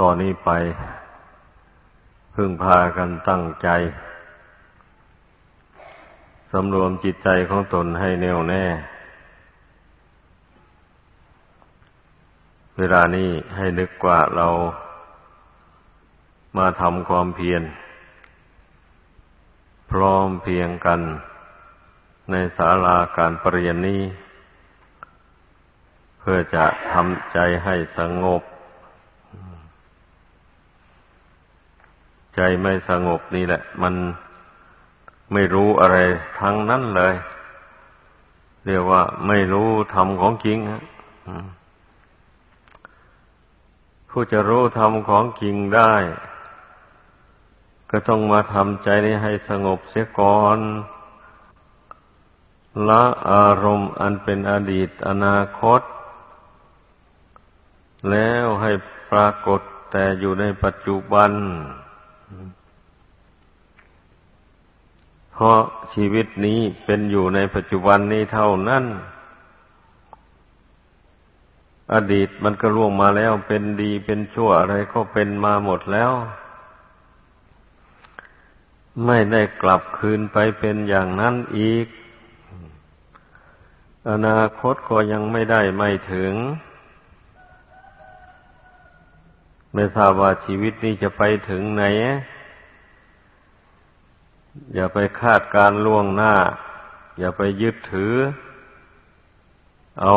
ต่อนนี้ไปพึ่งพากันตั้งใจ สำรวมจิตใจของตนให้แน่วแน่ เวลานี้ให้นึกว่าเรามาทำความเพียร พร้อมเพียงกันในศาลาการปรริยนนี้ เพื่อจะทำใจให้สงบ ใจไม่สงบนี่แหละ มันไม่รู้อะไรทั้งนั้นเลย เรียกว่าไม่รู้ธรรมของจริงผู้จะรู้ธรรมของจริงได้ ก็ต้องมาทำใจนี้ให้สงบเสียก่อนละอารมณ์อันเป็นอดีตอนาคต แล้วให้ปรากฏแต่อยู่ในปัจจุบัน เพราะชีวิตนี้เป็นอยู่ในปัจจุบันนี้เท่านั้น อดีตมันก็ล่วงมาแล้ว เป็นดีเป็นชั่วอะไรก็เป็นมาหมดแล้ว ไม่ได้กลับคืนไปเป็นอย่างนั้นอีก อนาคตก็ยังไม่ได้ไม่ถึง ไม่ทราบว่าชีวิตนี้จะไปถึงไหน อย่าไปคาดการล่วงหน้า อย่าไปยึดถือ เอา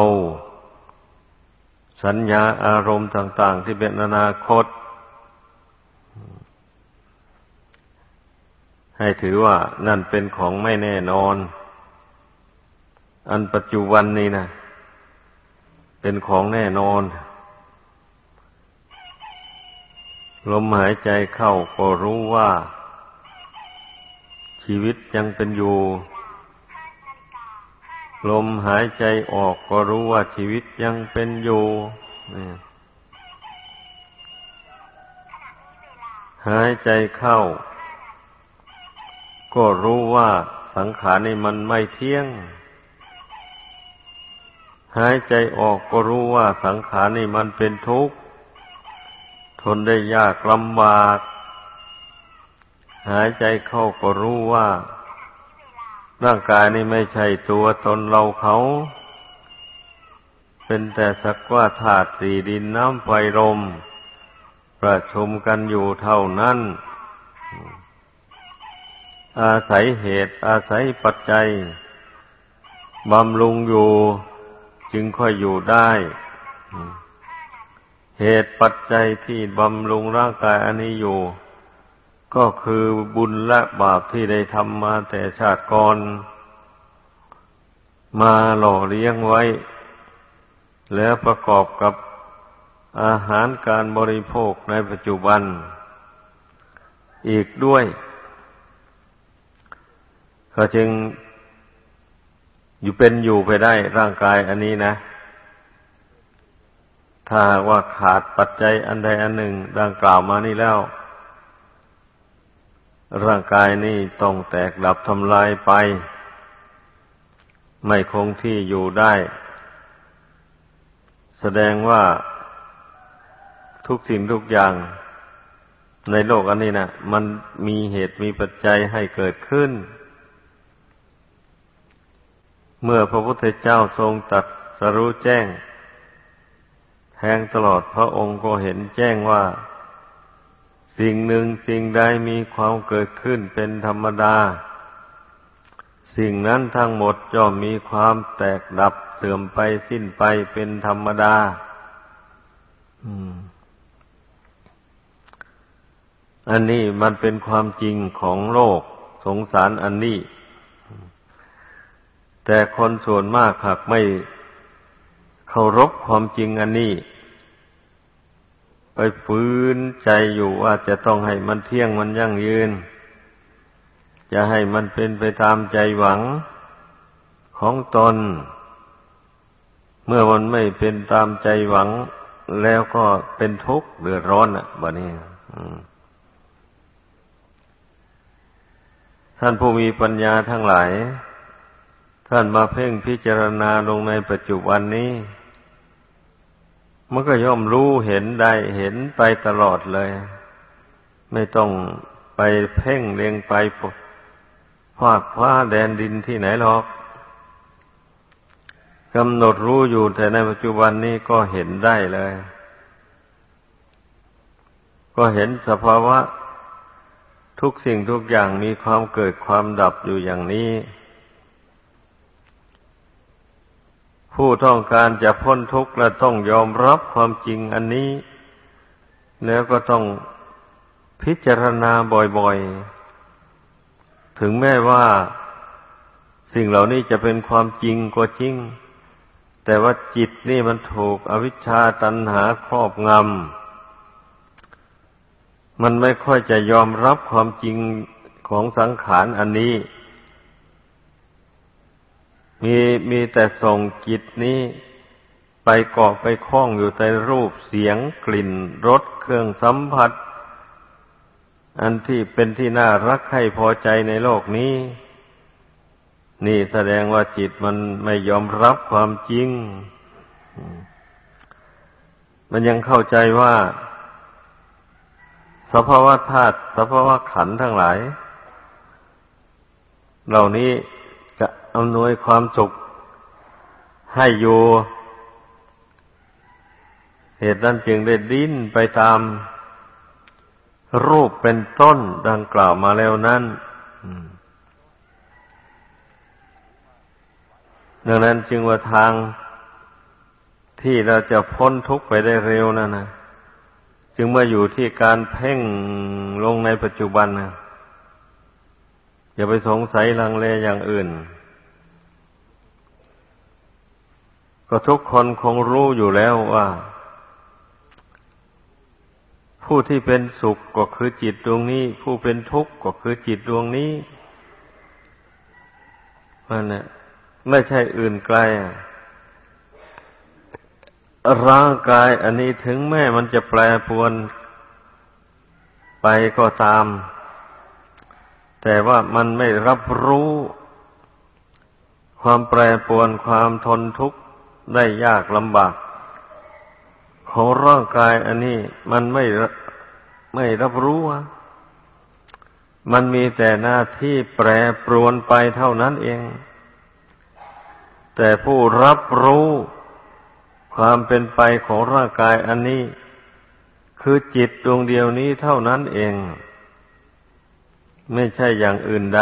สัญญาอารมณ์ต่าง ๆ ที่เป็นอนาคต ให้ถือว่านั่นเป็นของไม่แน่นอน อันปัจจุบันนี้นะเป็นของแน่นอน ลมหายใจเข้าก็รู้ว่า ชีวิตยังเป็นอยู่ ลมหายใจออกก็รู้ว่าชีวิตยังเป็นอยู่หายใจเข้า ก็รู้ว่าสังขารนี่มันไม่เที่ยง หายใจออกก็รู้ว่าสังขารนี่มันเป็นทุกข์ ทนได้ยากลำบาก หายใจเข้าก็รู้ว่า ร่างกายนี้ไม่ใช่ตัวตนเราเขา เป็นแต่สักว่าธาตุสี่ดินน้ำไฟลม ประชุมกันอยู่เท่านั้น อาศัยเหตุอาศัยปัจจัยบำรุงอยู่จึงค่อยอยู่ได้ เหตุปัจจัยที่บำรุงร่างกายอันนี้อยู่ ก็คือบุญและบาปที่ได้ทำมาแต่ชาติก่อน มาหล่อเลี้ยงไว้ แล้วประกอบกับอาหารการบริโภคในปัจจุบัน อีกด้วยเขาจึงอยู่เป็นอยู่ไปได้ร่างกายอันนี้นะ ถ้าว่าขาดปัจจัยอันใดอันหนึ่ง ดังกล่าวมานี่แล้ว ร่างกายนี่ต้องแตกดับทำลายไป ไม่คงที่อยู่ได้ แสดงว่าทุกสิ่งทุกอย่างในโลกอันนี้นะมันมีเหตุมีปัจจัยให้เกิดขึ้น เมื่อพระพุทธเจ้าทรงตัดสรู้แจ้ง ทงตลอดพระองค์ก็เห็นแจ้งว่า สิ่งหนึ่งสิ่งใดมีความเกิดขึ้นเป็นธรรมดา สิ่งนั้นทั้งหมดย่อมมีความแตกดับเสื่อมไปสิ้นไปเป็นธรรมดาอันนี้มันเป็นความจริงของโลกสงสารอันนี้ แต่คนส่วนมากหากไม่เคารพความจริงอันนี้ ไปฝืนใจอยู่ว่าจะต้องให้มันเที่ยงมันยั่งยืน จะให้มันเป็นไปตามใจหวังของตน เมื่อมันไม่เป็นตามใจหวัง แล้วก็เป็นทุกข์เดือดร้อนอะบะนี้ท่านผู้มีปัญญาทั้งหลาย ท่านมาเพ่งพิจารณาลงในปัจจุบันนี้ มันก็ย่อมรู้เห็นได้เห็นไปตลอดเลย ไม่ต้องไปเพ่งเลียงไปพาดพ้าแดนดินที่ไหนหรอกกำหนดรู้อยู่แต่ในปัจจุบันนี้ก็เห็นได้เลย ก็เห็นสภาวะ ทุกสิ่งทุกอย่างมีความเกิดความดับอยู่อย่างนี้ ผู้ต้องการจะพ้นทุกข์และต้องยอมรับความจริงอันนี้ แล้วก็ต้องพิจารณาบ่อยๆ ถึงแม้ว่าสิ่งเหล่านี้จะเป็นความจริงก็จริง แต่ว่าจิตนี่มันถูกอวิชชาตันหาครอบงำ มันไม่ค่อยจะยอมรับความจริงของสังขารอันนี้ มีมีแต่ส่งจิตนี้ไปเกาะไปคล้องอยู่ในรูปเสียงกลิ่นรสเครื่องสัมผัส อันที่เป็นที่น่ารักให้พอใจในโลกนี้ นี่แสดงว่าจิตมันไม่ยอมรับความจริง มันยังเข้าใจว่าสภาวะธาตุสภาวะขันธ์ทั้งหลาย เหล่านี้ อำนวยความสุขให้อยู่ เหตุนั้นจึงได้ดิ้นไปตามรูปเป็นต้นดังกล่าวมาแล้วนั้นดังนั้นจึงว่าทางที่เราจะพ้นทุกข์ไปได้เร็วนั่นนะจึงมาอยู่ที่การเพ่งลงในปัจจุบันนะอย่าไปสงสัยลังเลอย่างอื่น ก็ทุกคนคงรู้อยู่แล้วว่า ผู้ที่เป็นสุขก็คือจิตดวงนี้ ผู้เป็นทุกข์ก็คือจิตดวงนี้มันนี่ยไม่ใช่อื่นไกลร่างกายอันนี้ถึงแม้มันจะแปรปวนไปก็ตาม แต่ว่ามันไม่รับรู้ ความแปรปวนความทนทุกข์ ได้ยากลำบาก ของร่างกายอันนี้มันไม่ไม่รับรู้ มันมีแต่หน้าที่แปรปรวนไปเท่านั้นเอง แต่ผู้รับรู้ความเป็นไปของร่างกายอันนี้ คือจิตดวงเดียวนี้เท่านั้นเอง ไม่ใช่อย่างอื่นใด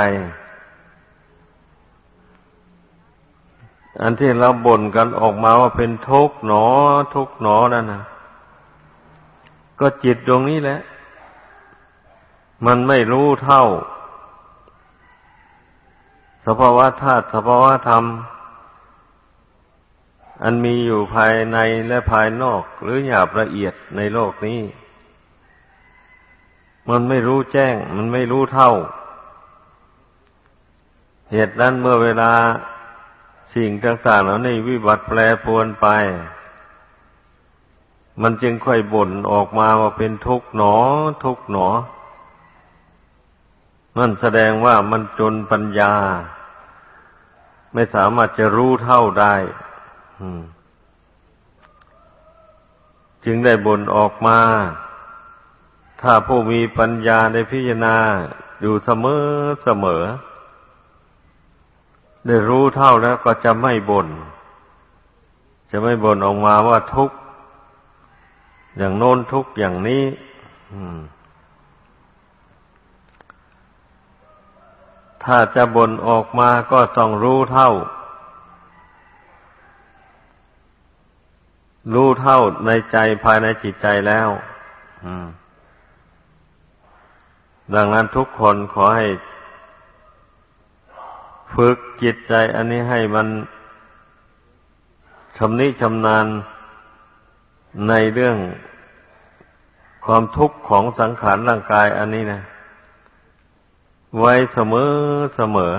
อันที่เราบ่นกันออกมาว่าเป็นทุกข์หนอ ทุกข์หนอนั่นนะก็จิตดวงนี้แหละ มันไม่รู้เท่า สภาวะธาตุสภาวะธรรม อันมีอยู่ภายในและภายนอก หรือหยาบละเอียดในโลกนี้ มันไม่รู้แจ้ง มันไม่รู้เท่า เหตุนั้นเมื่อเวลา สิ่งต่างๆเหล่านี้วิบัติแปรปรวนไป มันจึงค่อยบ่นออกมาว่าเป็นทุกข์หนอ ทุกข์หนอ นั่นแสดงว่ามันจนปัญญา ไม่สามารถจะรู้เท่าได้จึงได้บ่นออกมา ถ้าผู้มีปัญญาได้พิจารณาอยู่เสมอเสมอ ได้รู้เท่าแล้วก็จะไม่บน่นจะไม่บ่นออกมาว่าทุกข์อย่างโน้นทุกข์อย่างนี้ถ้าจะบ่นออกมาก็ต้องรู้เท่า รู้เท่าในใจภายในจิตใจแล้วดังนั้นทุกคนขอให้ ฝึกจิตใจอันนี้ให้มันชำนิชำนาญในเรื่องความทุกข์ของสังขารร่างกายอันนี้นะ ไว้เสมอเสมอ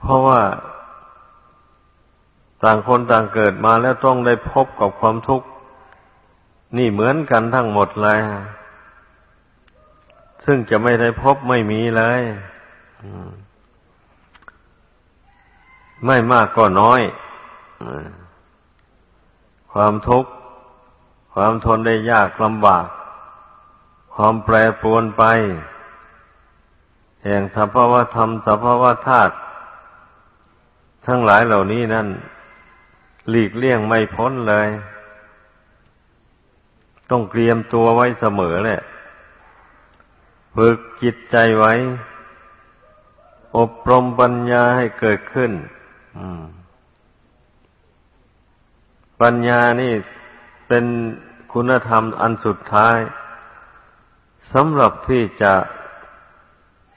เพราะว่า ต่างคนต่างเกิดมาแล้วต้องได้พบกับความทุกข์ นี่เหมือนกันทั้งหมดเลยซึ่งจะไม่ได้พบไม่มีเลย ไม่มากก็น้อย ความทุกข์ ความทนได้ยากลำบาก ความแปรปรวนไป แห่งสภาวธรรมสภาวธาตุทั้งหลายเหล่านี้นั่น หลีกเลี่ยงไม่พ้นเลย ต้องเตรียมตัวไว้เสมอแหละฝึกจิตใจไว้ อบรมปัญญาให้เกิดขึ้น ปัญญานี่เป็นคุณธรรมอันสุดท้ายสำหรับที่จะ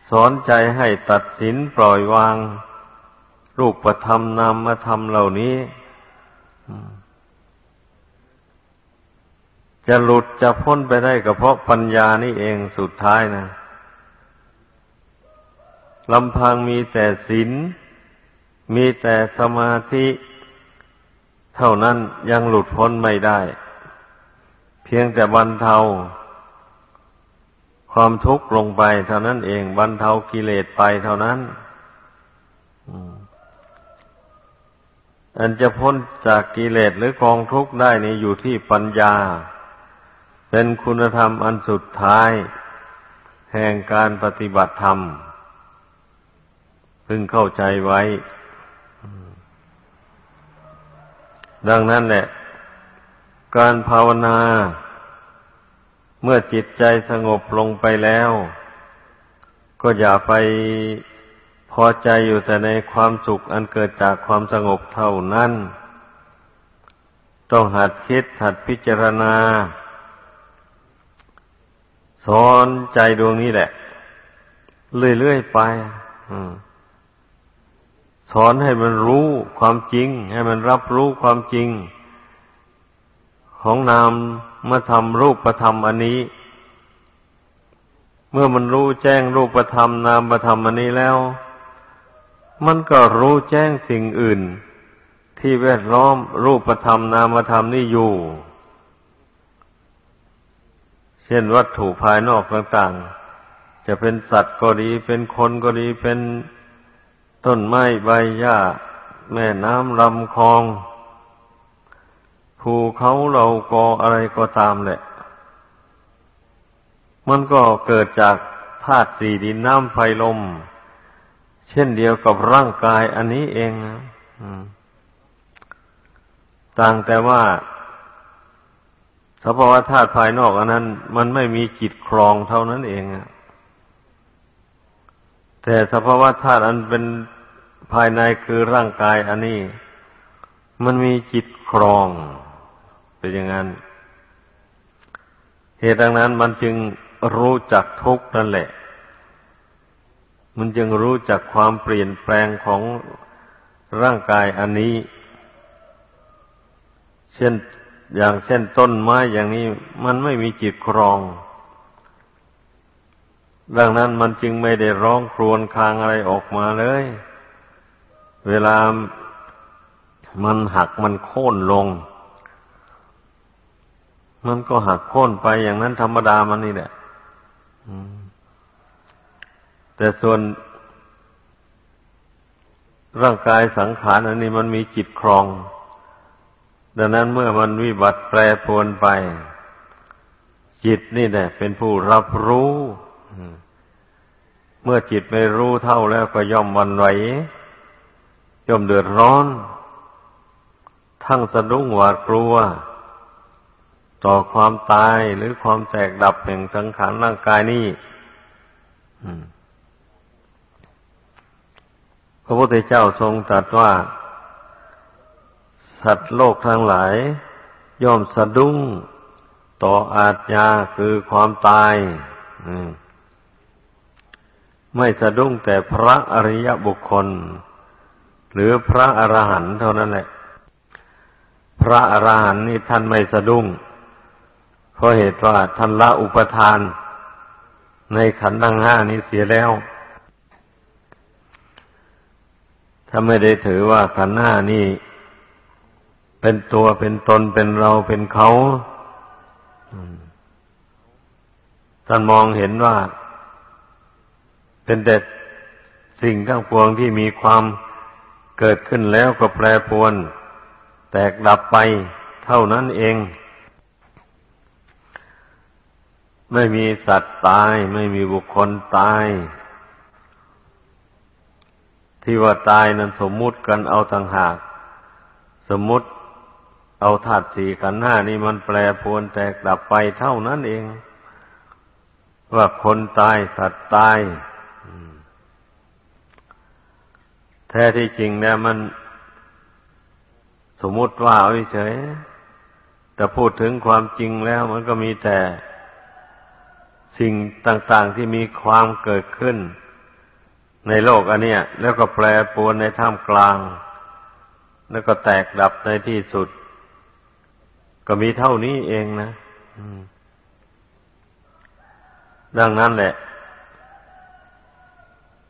สอนใจให้ตัดสินปล่อยวางรูปธรรมนามธรรมเหล่านี้ จะหลุดจะพ้นไปได้ก็เพราะปัญญานี่เองสุดท้ายนะลำพังมีแต่ศีล มีแต่สมาธิเท่านั้นยังหลุดพ้นไม่ได้ เพียงแต่บรรเทา ความทุกข์ลงไป เท่านั้นเองบรรเทากิเลสไปเท่านั้นอันจะพ้นจากกิเลสหรือกองทุกข์ได้นี่อยู่ที่ปัญญา เป็นคุณธรรมอันสุดท้าย แห่งการปฏิบัติธรรม พึงเข้าใจไว้ ดังนั้นแหละ การภาวนา เมื่อจิตใจสงบลงไปแล้ว ก็อย่าไปพอใจอยู่แต่ในความสุขอันเกิดจากความสงบเท่านั้น ต้องหัดคิดหัดพิจารณา สอนใจดวงนี้แหละ เรื่อยๆไป สอนให้มันรู้ความจริง ให้มันรับรู้ความจริง ของนามมาทำรูปประธรรมอันนี้ เมื่อมันรู้แจ้งรูปประธรรมนามประธรรมอันนี้แล้ว มันก็รู้แจ้งสิ่งอื่น ที่แวดล้อมรูปประธรรมนามธรรมนี่อยู่ เช่นวัตถุภายนอกต่าง ๆ จะเป็นสัตว์ก็ดีเป็นคนก็ดีเป็น ต้นไม้ใบหญ้า แม่น้ำลำคลองภูเขาเรากออะไรก็ตามแหละ มันก็เกิดจากธาตุสี่ดินน้ำไฟลม เช่นเดียวกับร่างกายอันนี้เองนะต่างแต่ว่าสภาวะธาตุภายนอกอันนั้น มันไม่มีจิตครองเท่านั้นเองแต่สภาวะธาตุอันเป็น ภายในคือร่างกายอันนี้ มันมีจิตครอง เป็นอย่างนั้น เหตุดังนั้นมันจึงรู้จักทุกข์นั่นแหละ มันจึงรู้จักความเปลี่ยนแปลงของร่างกายอันนี้ เช่นอย่างเช่นต้นไม้อย่างนี้ มันไม่มีจิตครอง ดังนั้นมันจึงไม่ได้ร้องครวญครางอะไรออกมาเลย เวลามันหักมันโค่นลง มันก็หักโค่นไปอย่างนั้นธรรมดามันนี่แหละแต่ส่วนร่างกายสังขารอันนี้มันมีจิตครอง ดังนั้นเมื่อมันวิบัติแปรปรวนไป จิตนี่แหละเป็นผู้รับรู้ เมื่อจิตไม่รู้เท่าแล้วก็ย่อมวันไหว ย่อมเดือดร้อน ทั้งสะดุ้งหวาดกลัว ต่อความตายหรือความแตกดับแห่งสังขารร่างกายนี้พระพุทธเจ้าทรงตรัสว่า สัตว์โลกทั้งหลาย ย่อมสะดุ้งต่ออาจยาคือความตายไม่สะดุ้งแต่พระอริยบุคคล หรือพระอรหันต์เท่านั้นแหละ พระอรหันต์นี่ท่านไม่สะดุ้งเพราะเหตุว่าท่านละอุปทาน ในขันธ์ทั้งห้านี้เสียแล้วถ้าไม่ได้ถือว่าขันธ์ห้านี่เป็นตัวเป็นตนเป็นเราเป็นเขาท่านมองเห็นว่า เป็นแต่สิ่งทั้งปวงที่มีความ เกิดขึ้นแล้วก็แปรปวน แตกดับไปเท่านั้นเอง ไม่มีสัตว์ตาย ไม่มีบุคคลตาย ที่ว่าตายนั้นสมมุติกันเอาต่างหาก สมมุติเอาธาตุสี่ขันห้านี่มันแปรปรวนแตกดับไปเท่านั้นเอง ว่าคนตายสัตว์ตาย แท้ที่จริงเนี่ยมันสมมติว่าเอาเฉยแต่พูดถึงความจริงแล้วมันก็มีแต่สิ่งต่างๆที่มีความเกิดขึ้น ในโลกอันเนี้ยแล้วก็แปรปรวนในท่ามกลาง แล้วก็แตกดับในที่สุด ก็มีเท่านี้เองนะดังนั้นแหละ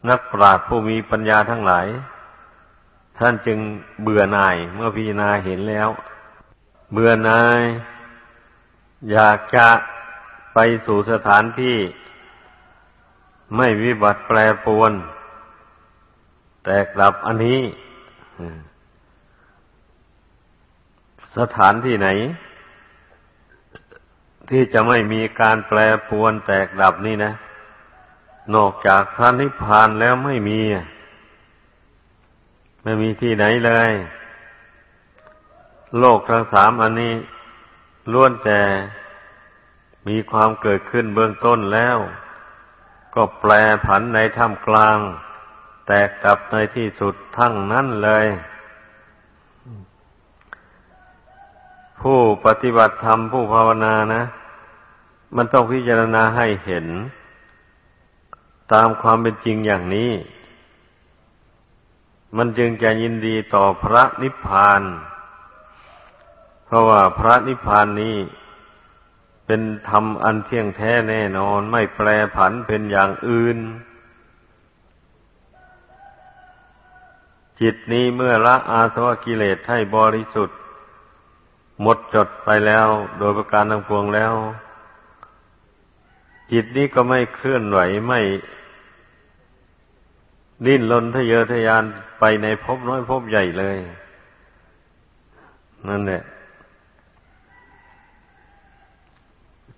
นักปราชญ์ผู้มีปัญญาทั้งหลาย ท่านจึงเบื่อหน่ายเมื่อพิจารณาเห็นแล้ว เบื่อหน่าย อยากจะไปสู่สถานที่ ไม่วิบัติแปรปรวน แตกดับอันนี้สถานที่ไหน ที่จะไม่มีการแปรปรวนแตกดับนี่นะ นอกจากพระนิพพานแล้วไม่มี ไม่มีที่ไหนเลย โลกทั้งสามอันนี้ล้วนแต่มีความเกิดขึ้นเบื้องต้นแล้ว ก็แปลผันในท่ามกลาง แตกดับในที่สุดทั้งนั้นเลย ผู้ปฏิบัติธรรมผู้ภาวนานะ มันต้องพิจารณาให้เห็น ตามความเป็นจริงอย่างนี้ มันจึงจะยินดีต่อพระนิพพาน เพราะว่าพระนิพพานนี้ เป็นธรรมอันเที่ยงแท้แน่นอน ไม่แปรผันเป็นอย่างอื่น จิตนี้เมื่อละอาสวะกิเลสให้บริสุทธิ์ หมดจดไปแล้ว โดยประการทั้งปวงแล้ว จิตนี้ก็ไม่เคลื่อนไหวไม่ดิ้นรนทะเยอทะยานไปในภพน้อยภพใหญ่เลย นั่นแหละ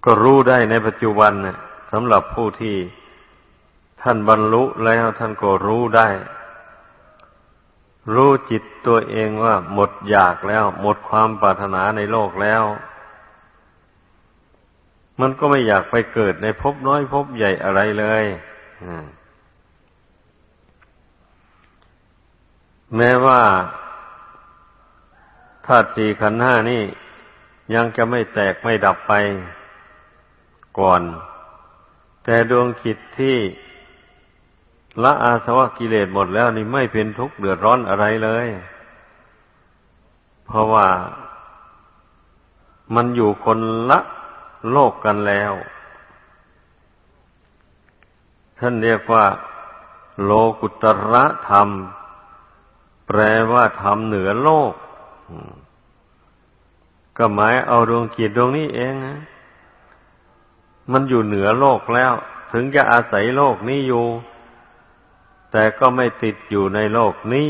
ก็รู้ได้ในปัจจุบันนะสำหรับผู้ที่ท่านบรรลุแล้วท่านก็รู้ได้ รู้จิตตัวเองว่าหมดอยากแล้ว หมดความปรารถนาในโลกแล้ว มันก็ไม่อยากไปเกิดในภพน้อยภพใหญ่อะไรเลยแม้ว่าธาตุสี่ขันธ์ห้านี่ ยังจะไม่แตกไม่ดับไปก่อน แต่ดวงจิตที่ละอาสวะกิเลสหมดแล้วนี่ไม่เป็นทุกข์เดือดร้อนอะไรเลย เพราะว่ามันอยู่คนละ โลกกันแล้ว ท่านเรียกว่า โลกุตระธรรม แปลว่าทำเหนือโลก ก็หมายเอาดวงจิตดวงนี้เองนะมันอยู่เหนือโลกแล้ว ถึงจะอาศัยโลกนี้อยู่ แต่ก็ไม่ติดอยู่ในโลกนี้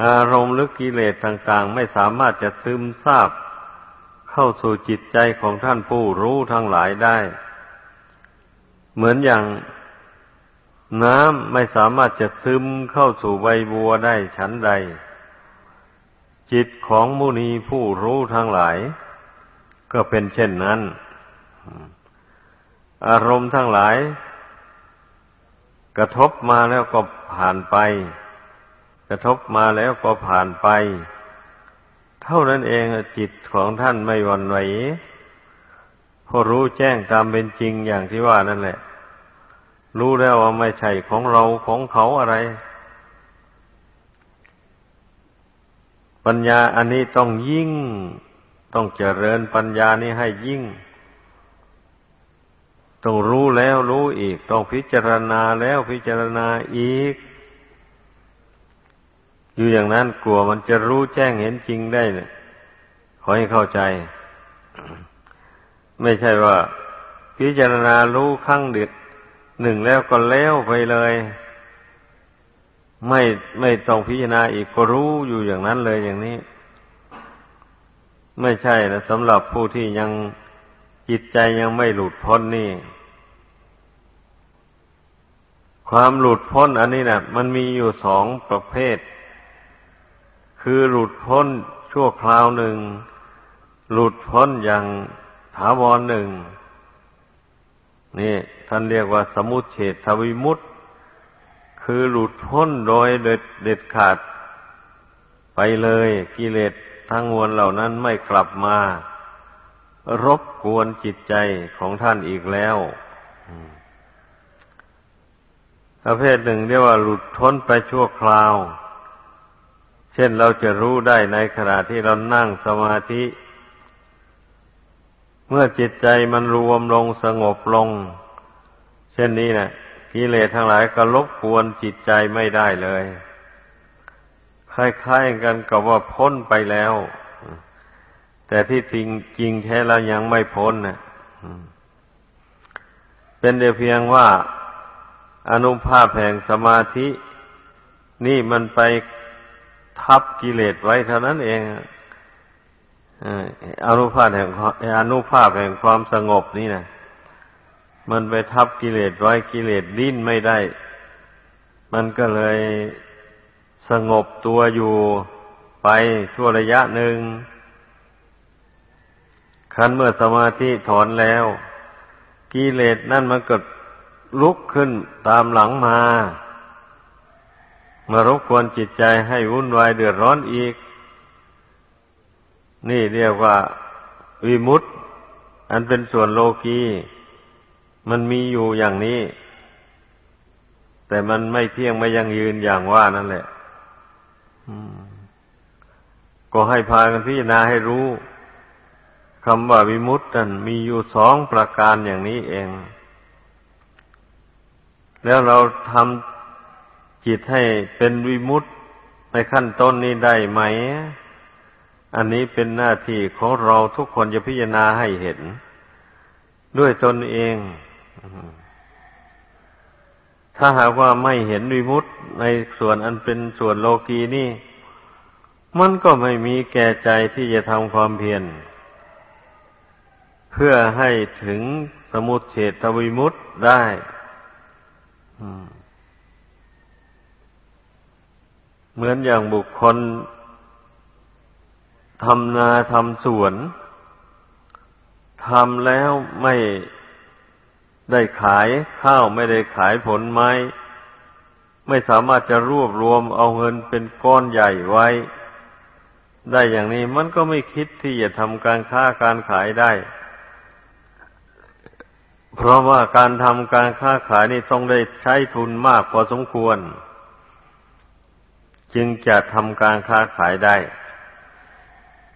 อารมณ์ลึกกิเลสต่างๆ ไม่สามารถจะซึมซาบเข้าสู่จิตใจของท่านผู้รู้ทั้งหลายได้ เหมือนอย่างน้ำไม่สามารถจะซึมเข้าสู่ใบบัวได้ฉันใด จิตของมุนีผู้รู้ทั้งหลาย ก็เป็นเช่นนั้น อารมณ์ทั้งหลาย กระทบมาแล้วก็ผ่านไป ระทบมาแล้วก็ผ่านไป เท่านั้นเองจิตของท่านไม่วันไหวพอรู้แจ้งตามเป็นจริงอย่างที่ว่านั่นแหละ รู้แล้วว่าไม่ใช่ของเราของเขาอะไร ปัญญาอันนี้ต้องยิ่ง ต้องเจริญปัญญานี้ให้ยิ่งต้องรู้แล้วรู้อีก ต้องพิจารณาแล้วพิจารณาอีก อยู่อย่างนั้นกลัวมันจะรู้แจ้งเห็นจริงได้เนี่ยขอให้เข้าใจ ไม่ใช่ว่า พิจารณารู้ขั้งเด็ดหนึ่งแล้วก็แล้วไปเลย ไม่ไม่ต้องพิจารณาอีกก็รู้อยู่อย่างนั้นเลยอย่างนี้ ไม่ใช่นะสำหรับผู้ที่ยังจิตใจยังไม่หลุดพ้นนี่ ความหลุดพ้นอันนี้นะมันมีอยู่สองประเภท คือหลุดพ้นชั่วคราวหนึ่ง หลุดพ้นอย่างถาวรหนึ่ง นี่ท่านเรียกว่าสมุทเฉททวิมุตตคือหลุดพ้นโดยเด็ดเด็ดขาด ไปเลยกิเลสทั้งมวลเหล่านั้นไม่กลับมา รบกวนจิตใจของท่านอีกแล้วประเภทหนึ่งเรียกว่าหลุดพ้นไปชั่วคราว เช่นเราจะรู้ได้ในขณะที่เรานั่งสมาธิ เมื่อจิตใจมันรวมลงสงบลง เช่นนี้นะกิเลสทั้งหลายก็ลบกวนจิตใจไม่ได้เลยคล้ายๆกันกับว่าพ้นไปแล้ว แต่ที่จริงจริงแท้แล้วยังไม่พ้นนะเป็นเพียงว่าอนุภาพแห่งสมาธิ นี่มันไป ทับกิเลสไว้เท่านั้นเองอนุภาพแห่งอนุภาพแห่งความสงบนี่นะมันไปทับกิเลสไว้กิเลสดิ้นไม่ได้ มันก็เลยสงบตัวอยู่ไปชั่วระยะหนึ่งคันเมื่อสมาธิถอนแล้ว กิเลสนั่นมันก็ลุกขึ้นตามหลังมา มารบกวนจิตใจให้วุ่นวายเดือดร้อนอีก นี่เรียกว่าวิมุตต์อันเป็นส่วนโลกีมันมีอยู่อย่างนี้ แต่มันไม่เที่ยงไม่ยังยืนอย่างว่านั่นแหละก็ให้พากันพิจารณาให้รู้คำว่าวิมุตต์นั้นมีอยู่สองประการอย่างนี้เอง แล้วเราทำ จิตให้เป็นวิมุตตในขั้นต้นนี้ได้ไหม อันนี้เป็นหน้าที่ของเราทุกคนจะพิจารณาให้เห็น ด้วยตนเอง ถ้าหากว่าไม่เห็นวิมุตในส่วนอันเป็นส่วนโลกีนี่ มันก็ไม่มีแก่ใจที่จะทำความเพียรเพื่อให้ถึงสมุทเฉทวิมุตได้ เหมือนอย่างบุคคลทำนาทำสวนทำแล้วไม่ได้ขายข้าวไม่ได้ขายผลไม้ ไม่สามารถจะรวบรวมเอาเงินเป็นก้อนใหญ่ไว้ ได้อย่างนี้มันก็ไม่คิดที่จะทำการค้าการขายได้ เพราะว่าการทำการค้าขายนี่ต้องได้ใช้ทุนมากพอสมควร จึงจะทำการค้าขายได้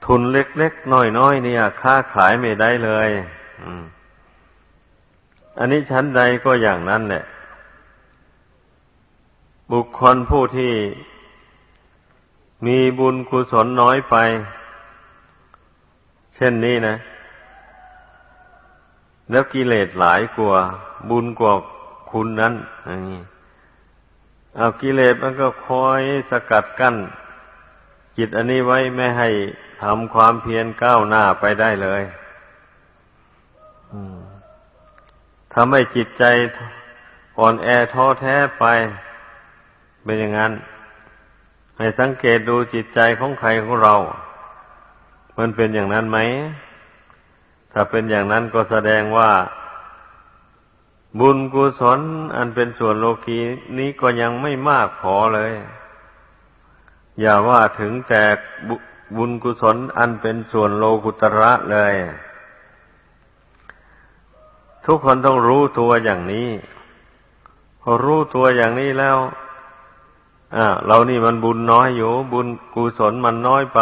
ทุนเล็กๆน้อยๆเนี่ย ค้าขายไม่ได้เลยอันนี้ชั้นใดก็อย่างนั้นแหละ บุคคลผู้ที่มีบุญกุศลน้อยไป เช่นนี้นะ แล้วกิเลสหลายกว่า บุญกว่าคุณนั้นอย่างนี้ เอากิเลสมันก็คอยสกัดกั้น จิตอันนี้ไว้ไม่ให้ทำความเพียรก้าวหน้าไปได้เลยทำให้จิตใจอ่อนแอท้อแท้ไป เป็นอย่างนั้น ให้สังเกตดูจิตใจของใครของเรา มันเป็นอย่างนั้นไหม ถ้าเป็นอย่างนั้นก็แสดงว่า บุญกุศลอันเป็นส่วนโลกีนี้ก็ยังไม่มากพอเลย อย่าว่าถึงแต่บุญกุศลอันเป็นส่วนโลกุตระเลย ทุกคนต้องรู้ตัวอย่างนี้พอรู้ตัวอย่างนี้แล้วอ่าเรานี่มันบุญน้อยอยู่ บุญกุศลมันน้อยไป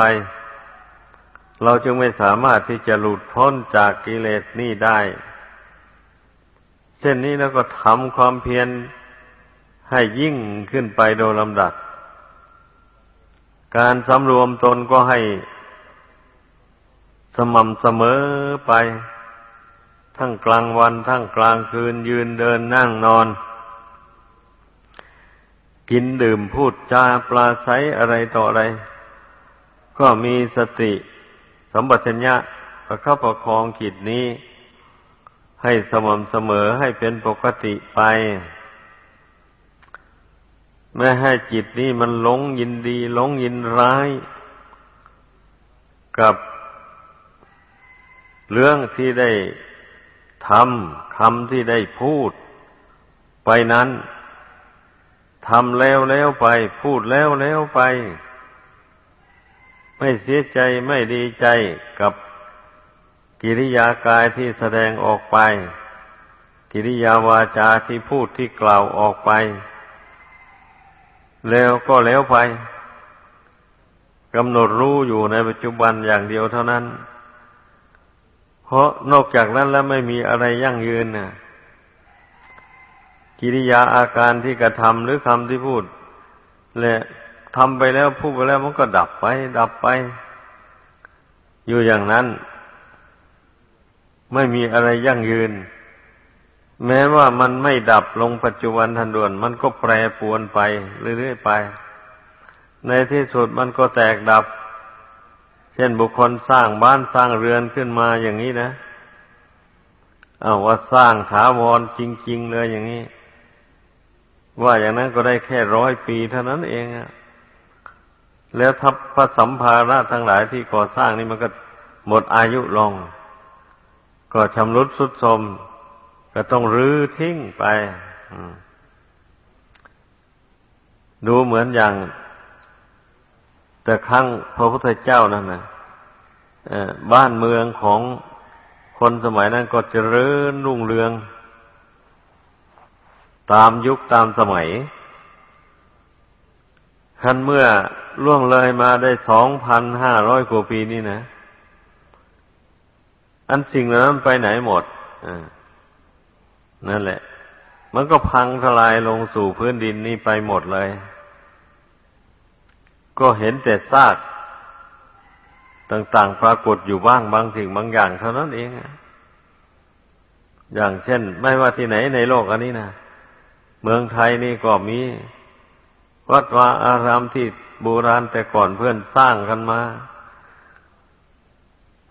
เราจึงไม่สามารถที่จะหลุดพ้นจากกิเลสนี่ได้ ช่นนี้แล้วก็ทำความเพียรให้ยิ่งขึ้นไปโดยลำดับ การสำรวมตนก็ให้สม่ำเสมอไป ทั้งกลางวัน ทั้งกลางคืนยืนเดินนั่งนอน กินดื่มพูดจาปลาใสอะไรต่ออะไร ก็มีสติสัมปชัญญะประคับประคองจิตนี้ ให้สม่ำเสมอให้เป็นปกติไป ไม่ให้จิตนี้มันหลงยินดีหลงยินร้าย กับเรื่องที่ได้ทำคำที่ได้พูด ไปนั้นทำแล้วแล้วไป พูดแล้วแล้วไป ไม่เสียใจไม่ดีใจกับ กิริยากายที่แสดงออกไป กิริยาวาจาที่พูดที่กล่าวออกไป แล้วก็แล้วไปกำหนดรู้อยู่ในปัจจุบันอย่างเดียวเท่านั้น เพราะนอกจากนั้นแล้วไม่มีอะไรยั่งยืนน่ะ กิริยาอาการที่กระทำหรือคำที่พูด และทำไปแล้วพูดไปแล้วมันก็ดับไป ดับไป อยู่อย่างนั้น ไม่มีอะไรยั่งยืน แม้ว่ามันไม่ดับลงปัจจุบันทันด่วน มันก็แปรปวนไปเรื่อยๆไป ในที่สุดมันก็แตกดับ เช่นบุคคลสร้างบ้านสร้างเรือนขึ้นมาอย่างนี้นะเอาว่าสร้างถาวรจริง ๆ เลยอย่างนี้ ว่าอย่างนั้นก็ได้แค่ร้อยปีเท่านั้นเองอะแล้วทัพพระสัมภาระทั้งหลายที่ก่อสร้างนี่มันก็หมดอายุลง ก็ชำรุดสุดสมก็ต้องรื้อทิ้งไปดูเหมือนอย่าง แต่ครั้งพระพุทธเจ้านั่นนะบ้านเมืองของคนสมัยนั้นก็เจริญรุ่งเรือง ตามยุคตามสมัยคันเมื่อล่วงเลยมาได้สองพันห้าร้อยกว่าปีนี่นะ อันสิ่งเหล่านั้นไปไหนหมดนั่นแหละ มันก็พังทลายลงสู่พื้นดินนี่ไปหมดเลย ก็เห็นแต่ซากต่าง ๆ ปรากฏอยู่บ้างบางสิ่งบางอย่างเท่านั้นเอง อย่างเช่น ไม่ว่าที่ไหนในโลกอันนี้นะเมืองไทยนี่ก็มีวัดวาอารามที่โบราณแต่ก่อนเพื่อนสร้างกันมา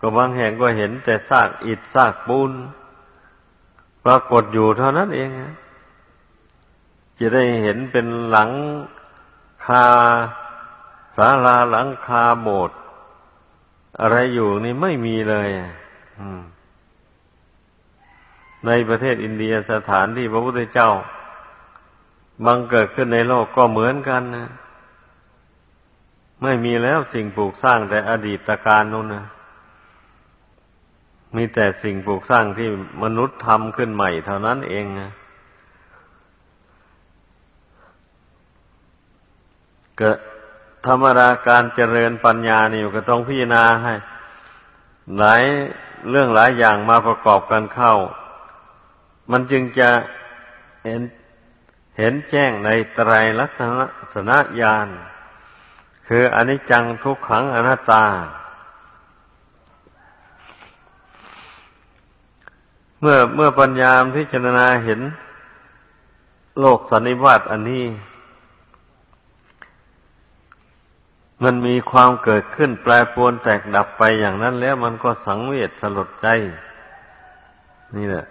ก็บางแห่งก็เห็นแต่ซากอิฐซากปูนปรากฏอยู่เท่านั้นเองจะได้เห็นเป็นหลังคาศาลาหลังคาโบสถ์อะไรอยู่นี่ไม่มีเลยในประเทศอินเดียสถานที่พระพุทธเจ้า บังเกิดขึ้นในโลกก็เหมือนกันนะไม่มีแล้วสิ่งปลูกสร้างแต่อดีตการนู้นนะ มีแต่สิ่งปลูกสร้างที่มนุษย์ทำขึ้นใหม่เท่านั้นเองนะเกิดธรรมดาการเจริญปัญญานี่ก็ต้องพิจารณาให้ หลายเรื่องหลายอย่างมาประกอบกันเข้า มันจึงจะเห็นเห็นแจ้งในไตรลักษณะญาณคืออนิจจังทุกขังอนัตตา เมื่อเมื่อปัญญาพิจารณาเห็น โลกสันนิวาตอันนี้ มันมีความเกิดขึ้นแปรปรวนแตกดับไปอย่างนั้นแล้วมันก็สังเวชสลดใจ นี่แหละ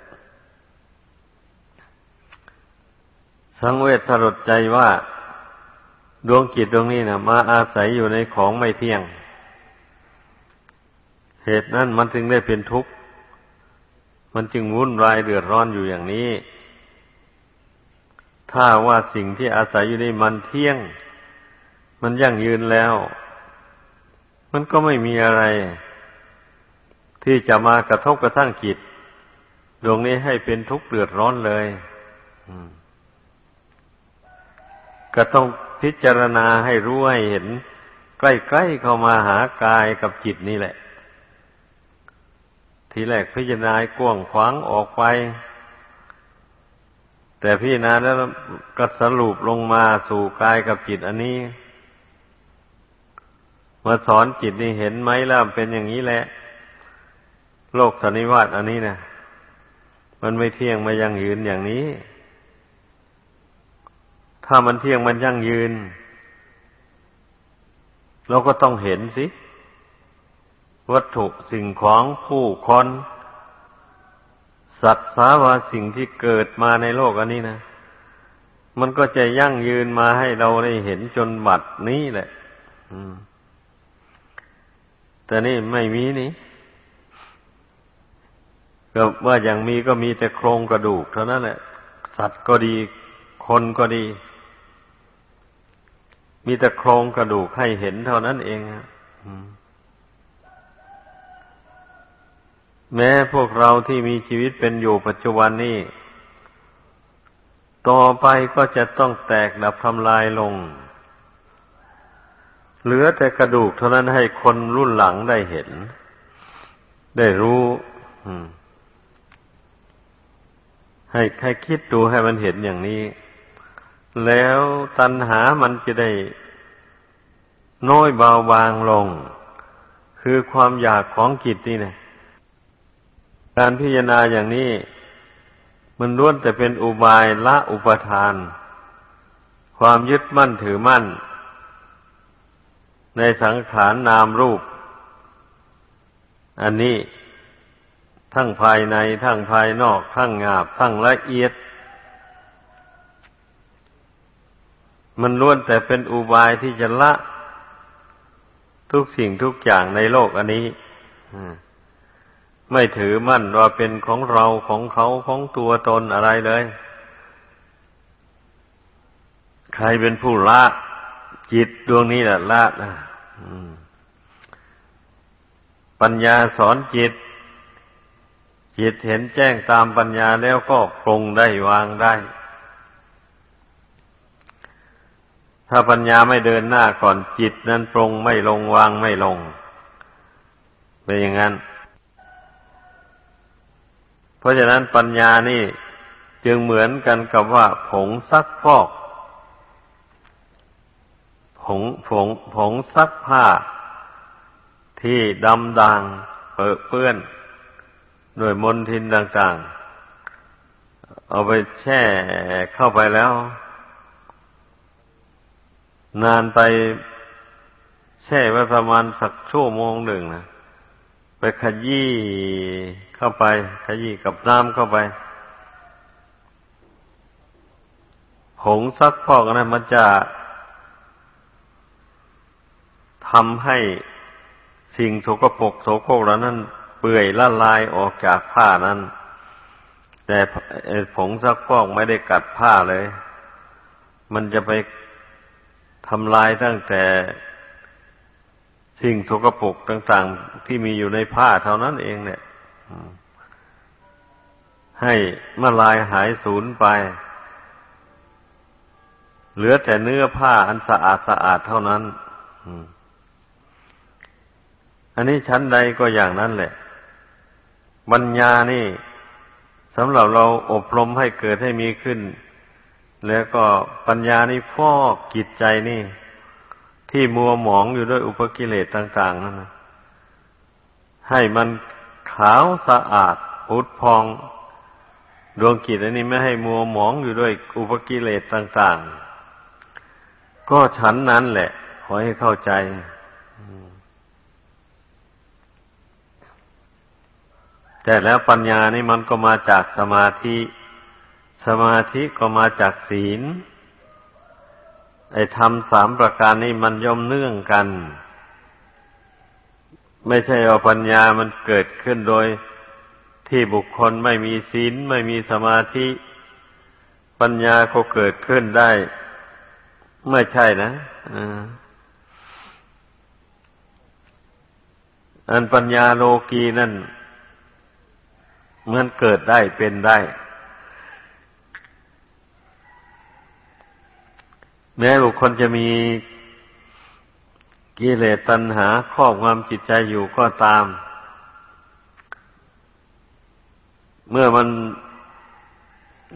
สังเวชสลดใจว่าดวงจิตดวงนี้นะมาอาศัยอยู่ในของไม่เที่ยง เหตุนั้นมันจึงได้เป็นทุกข์ มันจึงวุ่นวายเดือดร้อนอยู่อย่างนี้ ถ้าว่าสิ่งที่อาศัยอยู่นี่มันเที่ยง มันยั่งยืนแล้ว มันก็ไม่มีอะไร ที่จะมากระทบกระทั่งจิตดวงนี้ให้เป็นทุกข์เดือดร้อนเลยก็ต้องพิจารณาให้รู้ให้เห็น ใกล้ๆเข้ามาหากายกับจิตนี่แหละ ทีแรกพิจารณากว้างขวางออกไป แต่พิจารณาแล้วก็สรุปลงมาสู่กายกับจิตอันนี้มาสอนจิตนี่เห็นไหมล่ะเป็นอย่างนี้แหละ โลกสันนิวาตอันนี้นะมันไม่เที่ยงมายังยืนอย่างนี้ ถ้ถ้ามันเที่ยงมันยั่งยืน เราก็ต้องเห็นสิ วัตถุสิ่งของผู้คนสัตว์สาวาสิ่งที่เกิดมาในโลกอันนี้นะ มันก็จะยั่งยืนมาให้เราได้เห็นจนบัดนี้แหละแต่นี่ไม่มีนี่ก็ว่าอย่างมีก็มีแต่โครงกระดูกเท่านั้นแหละ สัตว์ก็ดีคนก็ดี มีแต่โครงกระดูกให้เห็นเท่านั้นเอง แม้พวกเราที่มีชีวิตเป็นอยู่ปัจจุบันนี้ ต่อไปก็จะต้องแตกดับทำลายลง เหลือแต่กระดูกเท่านั้นให้คนรุ่นหลังได้เห็น ได้รู้ให้ให้คิดดูให้มันเห็นอย่างนี้ แล้วตัณหามันจะได้น้อยเบาบางลง คือความอยากของจิตนี่นะ การพิจารณาอย่างนี้ มันล้วนแต่เป็นอุบายละอุปทาน ความยึดมั่นถือมั่น ในสังขารนามรูป อันนี้ทั้งภายในทั้งภายนอก ทั้งงาบ ทั้งละเอียด มันล้วนแต่เป็นอุบายที่จะละ ทุกสิ่งทุกอย่างในโลกอันนี้ ไม่ถือมั่นว่าเป็นของเราของเขาของตัวตนอะไรเลย ใครเป็นผู้ละจิตดวงนี้แหละละนะปัญญาสอนจิต จิตเห็นแจ้งตามปัญญาแล้วก็ปรงได้วางได้ ถ้าปัญญาไม่เดินหน้าก่อนจิตนั้นปรงไม่ลงวางไม่ลง เป็นอย่างนั้น เพราะฉะนั้นปัญญานี่จึงเหมือนกันกับว่า ผงซักฟอก ผงผงผงซักผ้า ที่ดำด่างเปื้อนด้วยมนทินต่างๆ เอาไปแช่เข้าไปแล้ว นานไปแช่ไว้ประมาณสักชั่วโมงหนึ่งนะไปขยี้ เข้าไป ขยี้กับน้ำเข้าไป ผงซักพอกนะมันจะทำให้สิ่งโสกปรกโสโครกเหล่านั้น เปื่อยละลายออกจากผ้านั้น แต่ผงซักฟอกไม่ได้กัดผ้าเลย มันจะไปทำลายตั้งแต่สิ่งทุกปกต่าง ๆ ที่มีอยู่ในผ้าเท่านั้นเองเนี่ย ให้มาลายหายสูญไป เหลือแต่เนื้อผ้าอันสะอาดสะอาดเท่านั้นอันนี้ชั้นใดก็อย่างนั้นแหละปัญญานี่สำหรับเราอบรมให้เกิดให้มีขึ้น แล้วก็ปัญญานี่ฟอกจิตใจนี่ ที่มัวหมองอยู่ด้วยอุปกิเลสต่าง ๆนั่นนะให้มัน ขาวสะอาดพุทพอง ดวงกิจอันนี้ไม่ให้มัวหมองอยู่ด้วยอุปกิเลสต่าง ๆ ก็ฉันนั้นแหละ ขอให้เข้าใจแต่แล้วปัญญานี่มันก็มาจากสมาธิ สมาธิก็มาจากศีล ไอ้ธรรมสามประการนี้มันย่อมเนื่องกัน ไม่ใช่ว่าปัญญามันเกิดขึ้นโดย ที่บุคคลไม่มีศีลไม่มีสมาธิ ปัญญาก็เกิดขึ้นได้ ไม่ใช่นะอันปัญญาโลกีนั่นมันเกิดได้เป็นได้ แม้บุคคลจะมี กิเลสตัณหาครอบความจิตใจอยู่ก็ตาม เมื่อมัน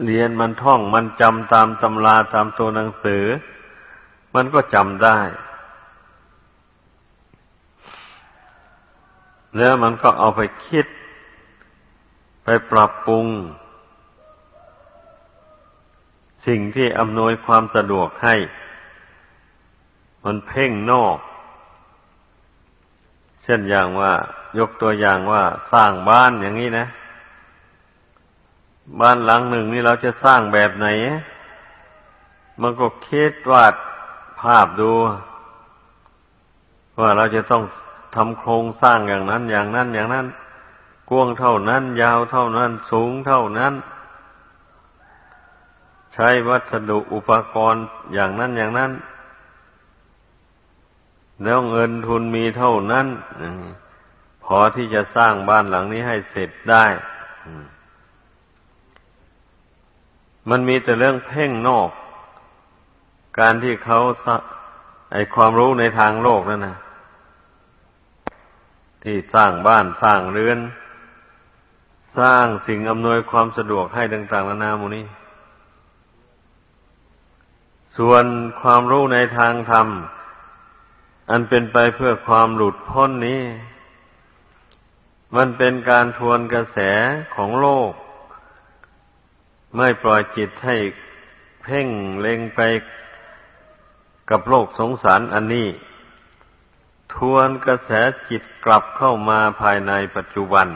เรียนมันท่องมันจำตามตำราตามตัวหนังสือ มันก็จำได้ แล้วมันก็เอาไปคิด ไปปรับปรุง สิ่งที่อำนวยความสะดวกให้ มันเพ่งนอก เช่นอย่างว่ายกตัวอย่างว่าสร้างบ้านอย่างนี้นะ บ้านหลังหนึ่งนี่เราจะสร้างแบบไหน มันก็คิดวาดภาพดู ว่าเราจะต้องทำโครงสร้างอย่างนั้น อย่างนั้นอย่างนั้นกว้างเท่านั้น ยาวเท่านั้น สูงเท่านั้น ใช้วัสดุอุปกรณ์อย่างนั้นอย่างนั้น แล้วเงินทุนมีเท่านั้น พอที่จะสร้างบ้านหลังนี้ให้เสร็จได้ มันมีแต่เรื่องเพ่งนอก การที่เขาไอความรู้ในทางโลกนั่นนะที่สร้างบ้านสร้างเรือน สร้างสิ่งอำนวยความสะดวกให้ต่างๆนานามูนี้ ส่วนความรู้ในทางธรรม อันเป็นไปเพื่อความหลุดพ้นนี้ มันเป็นการทวนกระแสของโลก ไม่ปล่อยจิตให้เพ่งเล็งไปกับโลกสงสารอันนี้ ทวนกระแสจิตกลับเข้ามาภายในปัจจุบัน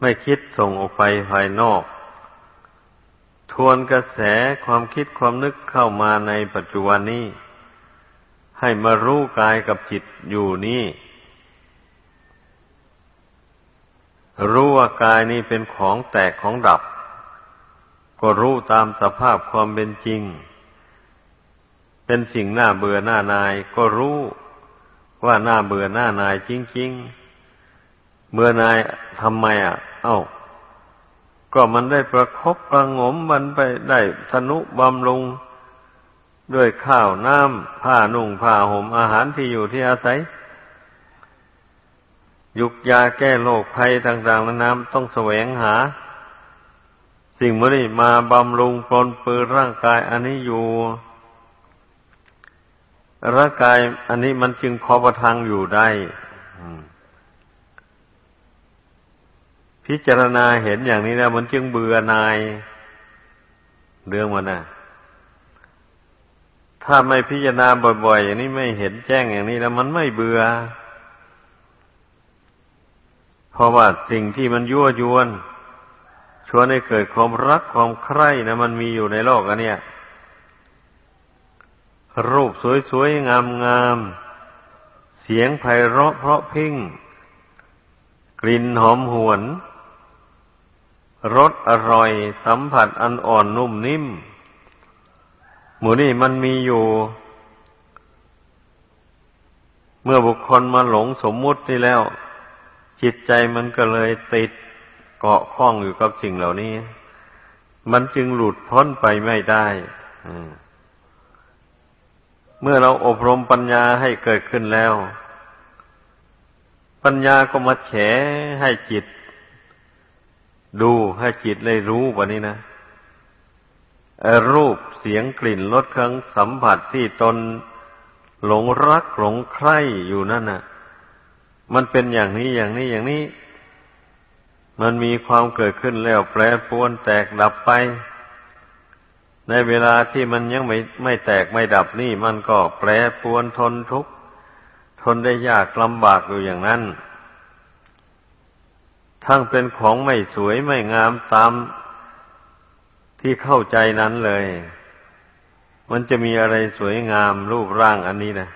ไม่คิดส่งออกไปภายนอก ทวนกระแสความคิดความนึกเข้ามาในปัจจุบันนี้ ให้มารู้กายกับจิตอยู่นี่ รู้ว่ากายนี้เป็นของแตกของดับ ก็รู้ตามสภาพความเป็นจริง เป็นสิ่งน่าเบื่อหน้านาย ก็รู้ว่าน่าเบื่อหน้านายจริง ๆ เบื่อนายทำไมอะ เอา้า ก็มันได้ประครบประงมมันไปได้ธนุบำรุง ด้วยข้าวน้ำผ้านุ่งผ้าห่มอาหารที่อยู่ที่อาศัย ยุกยาแก้โรคภัยต่างๆนานาต้องแสวงหา สิ่งมนี้มาบำรุงปลนปือร่างกายอันนี้อยู่ร่างกายอันนี้มันจึงพอประทังอยู่ได้ พิจารณาเห็นอย่างนี้แล้วมันจึงเบื่อนาย เรื่องมันนะถ้าไม่พิจารณาบ่อย ๆ อย่างนี้ไม่เห็นแจ้งอย่างนี้แล้วมันไม่เบื่อ เพราะว่าสิ่งที่มันยั่วยวนชวนให้เกิดความรักความใคร่นะมันมีอยู่ในโลกอันเนี้ยรูปสวยๆ งามๆ เสียงไพเราะเพราะพิ้ง กลิ่นหอมหวน รสอร่อย สัมผัสอันอ่อนนุ่มนิ่ม หมูนี่มันมีอยู่ เมื่อบุคคลมาหลงสมมุตินี่แล้ว จิตใจมันก็เลยติดเกาะข้องอยู่กับสิ่งเหล่านี้ มันจึงหลุดพ้นไปไม่ได้เมื่อเราอบรมปัญญาให้เกิดขึ้นแล้ว ปัญญาก็มาแฉให้จิต ดูให้จิตเลยรู้วันนี้นะรูปเสียงกลิ่นรสเครื่องสัมผัสที่ตนหลงรักหลงใคร่อยู่นั่นน่ะ มันเป็นอย่างนี้อย่างนี้อย่างนี้ มันมีความเกิดขึ้นแล้วแปรปรวนแตกดับไป ในเวลาที่มันยังไม่ไม่แตกไม่ดับนี่ มันก็แปรปรวนทนทุกข์ทนได้ยากลำบากอยู่อย่างนั้น ทั้งเป็นของไม่สวยไม่งามตามที่เข้าใจนั้นเลย มันจะมีอะไรสวยงามรูปร่างอันนี้นะ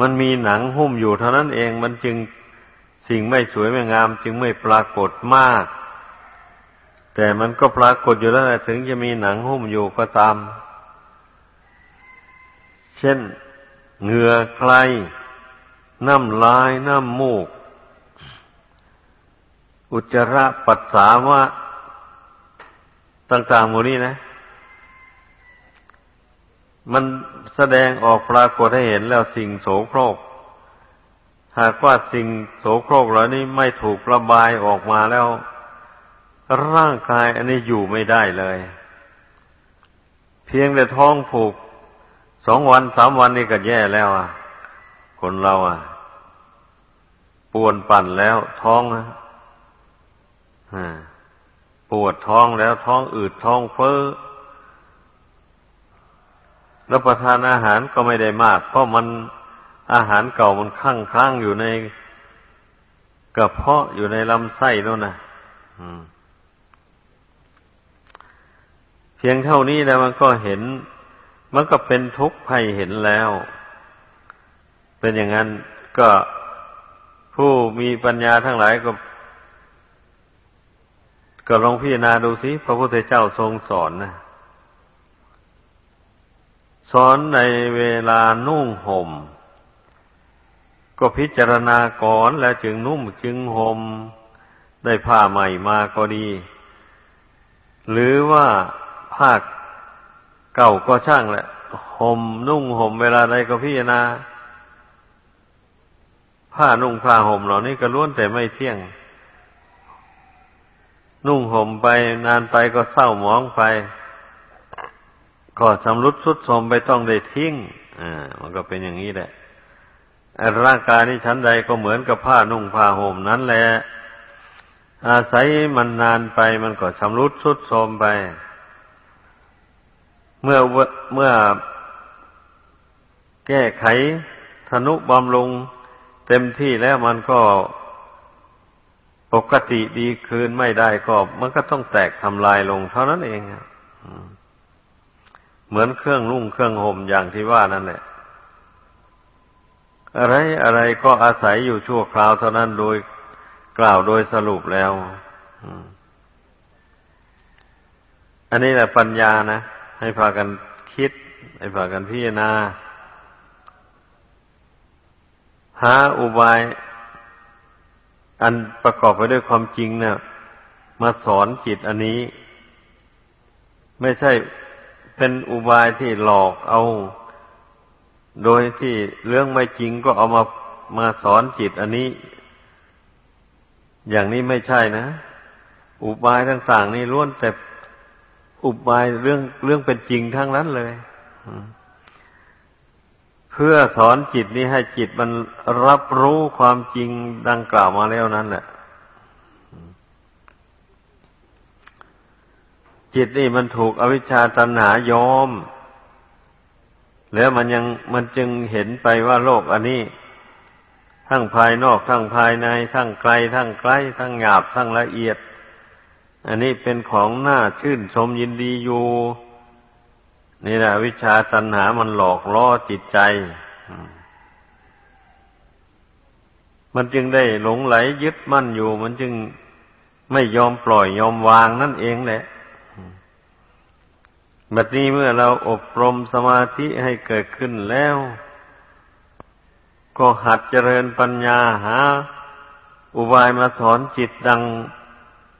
มันมีหนังหุ้มอยู่เท่านั้นเองมันจึงสิ่งไม่สวยไม่งาม จึงไม่ปรากฏมาก แต่มันก็ปรากฏอยู่แล้วถึงจะมีหนังหุ้มอยู่ก็ตาม เช่นเหงื่อใครน้ำลายน้ำมูก อุจจาระปัสสาวะ ต่างๆหมดนี้นะ มันแสดงออกปรากฏให้เห็นแล้วสิ่งโสโครก หากว่าสิ่งโสโครกเหล่านี้ไม่ถูกระบายออกมาแล้ว ร่างกายอันนี้อยู่ไม่ได้เลย เพียงแต่ท้องผูกสองวันสามวันนี่ก็แย่แล้วอะ คนเราอะ ปวนปั่นแล้วท้อง ปวดท้องแล้วท้องอืดท้องเฟ้อรับประทานอาหารก็ไม่ได้มาก เพราะมันอาหารเก่ามันค้างค้างอยู่ในกระเพาะอยู่ในลำไส้นั่นนะเพียงเท่านี้แล้วมันก็เห็น มันก็เป็นทุกข์ภัยเห็นแล้ว เป็นอย่างนั้นก็ผู้มีปัญญาทั้งหลายก็ ก็ลองพิจารณาดูสิพระพุทธเจ้าทรงสอนนะสอนในเวลานุ่งหม่ม ก็พิจารณาก่อนแล้วจึงนุ่มจึงหม่มได้ผ้าใหม่มาก็ดี หรือว่าผ้าเก่าก็ช่างแหละห่มนุ่งห่มเวลาใดก็พิจารณาผ้านุ่งผ้าห่มเหล่านี้ก็ล้วนแต่ไม่เที่ยง นุ่งห่มไปนานไปก็เศร้าหมองไป ก็ชำรุดสุดโทมไปต้องได้ทิ้งอ่ามันก็เป็นอย่างนี้แหละร่างกายนี้ชั้นใดก็เหมือนกับผ้านุ่งผ้าห่มนั้นแหละอาศัยมันนานไปมันก็ชำรุดสุดโทมไป เมื่อเมื่อแก้ไขธนุบำรุงเต็มที่แล้วมันก็ ปกติดีคืนไม่ได้ก็มันก็ต้องแตกทำลายลงเท่านั้นเองเหมือนเครื่องนุ่งเครื่องห่มอย่างที่ว่านั่นแหละอะไรอะไรก็อาศัยอยู่ชั่วคราวเท่านั้นโดยกล่าวโดยสรุปแล้วอันนี้แหละปัญญานะ ให้พากันคิด ให้พากันพิจารณาหาอุบาย อันประกอบไปด้วยความจริงเนะี่ยมาสอนจิตอันนี้ ไม่ใช่เป็นอุบายที่หลอกเอา โดยที่เรื่องไม่จริงก็เอามามาสอนจิตอันนี้ อย่างนี้ไม่ใช่นะ อุบายต่างๆนี่ล้วนแต่อุบายเรื่องเรื่องเป็นจริงทั้งนั้นเลย เพื่อสอนจิตนี้ให้จิตมันรับรู้ความจริงดังกล่าวมาแล้วนั้นแหละจิตนี่มันถูกอวิชชาตัณหายอม แล้วมันยังมันจึงเห็นไปว่าโลกอันนี้ ทั้งภายนอก ทั้งภายใน ทั้งไกล ทั้งใกล้ ทั้งหยาบ ทั้งละเอียด อันนี้เป็นของน่าชื่นชมยินดีอยู่ นี่แหละวิชาตัณหามันหลอกล่อจิตใจ มันจึงได้หลงไหลยึดมั่นอยู่ มันจึงไม่ยอมปล่อยยอมวางนั่นเองแหละบัดนี้เมื่อเราอบรมสมาธิให้เกิดขึ้นแล้ว ก็หัดเจริญปัญญาหา อุบายมาสอนจิตดัง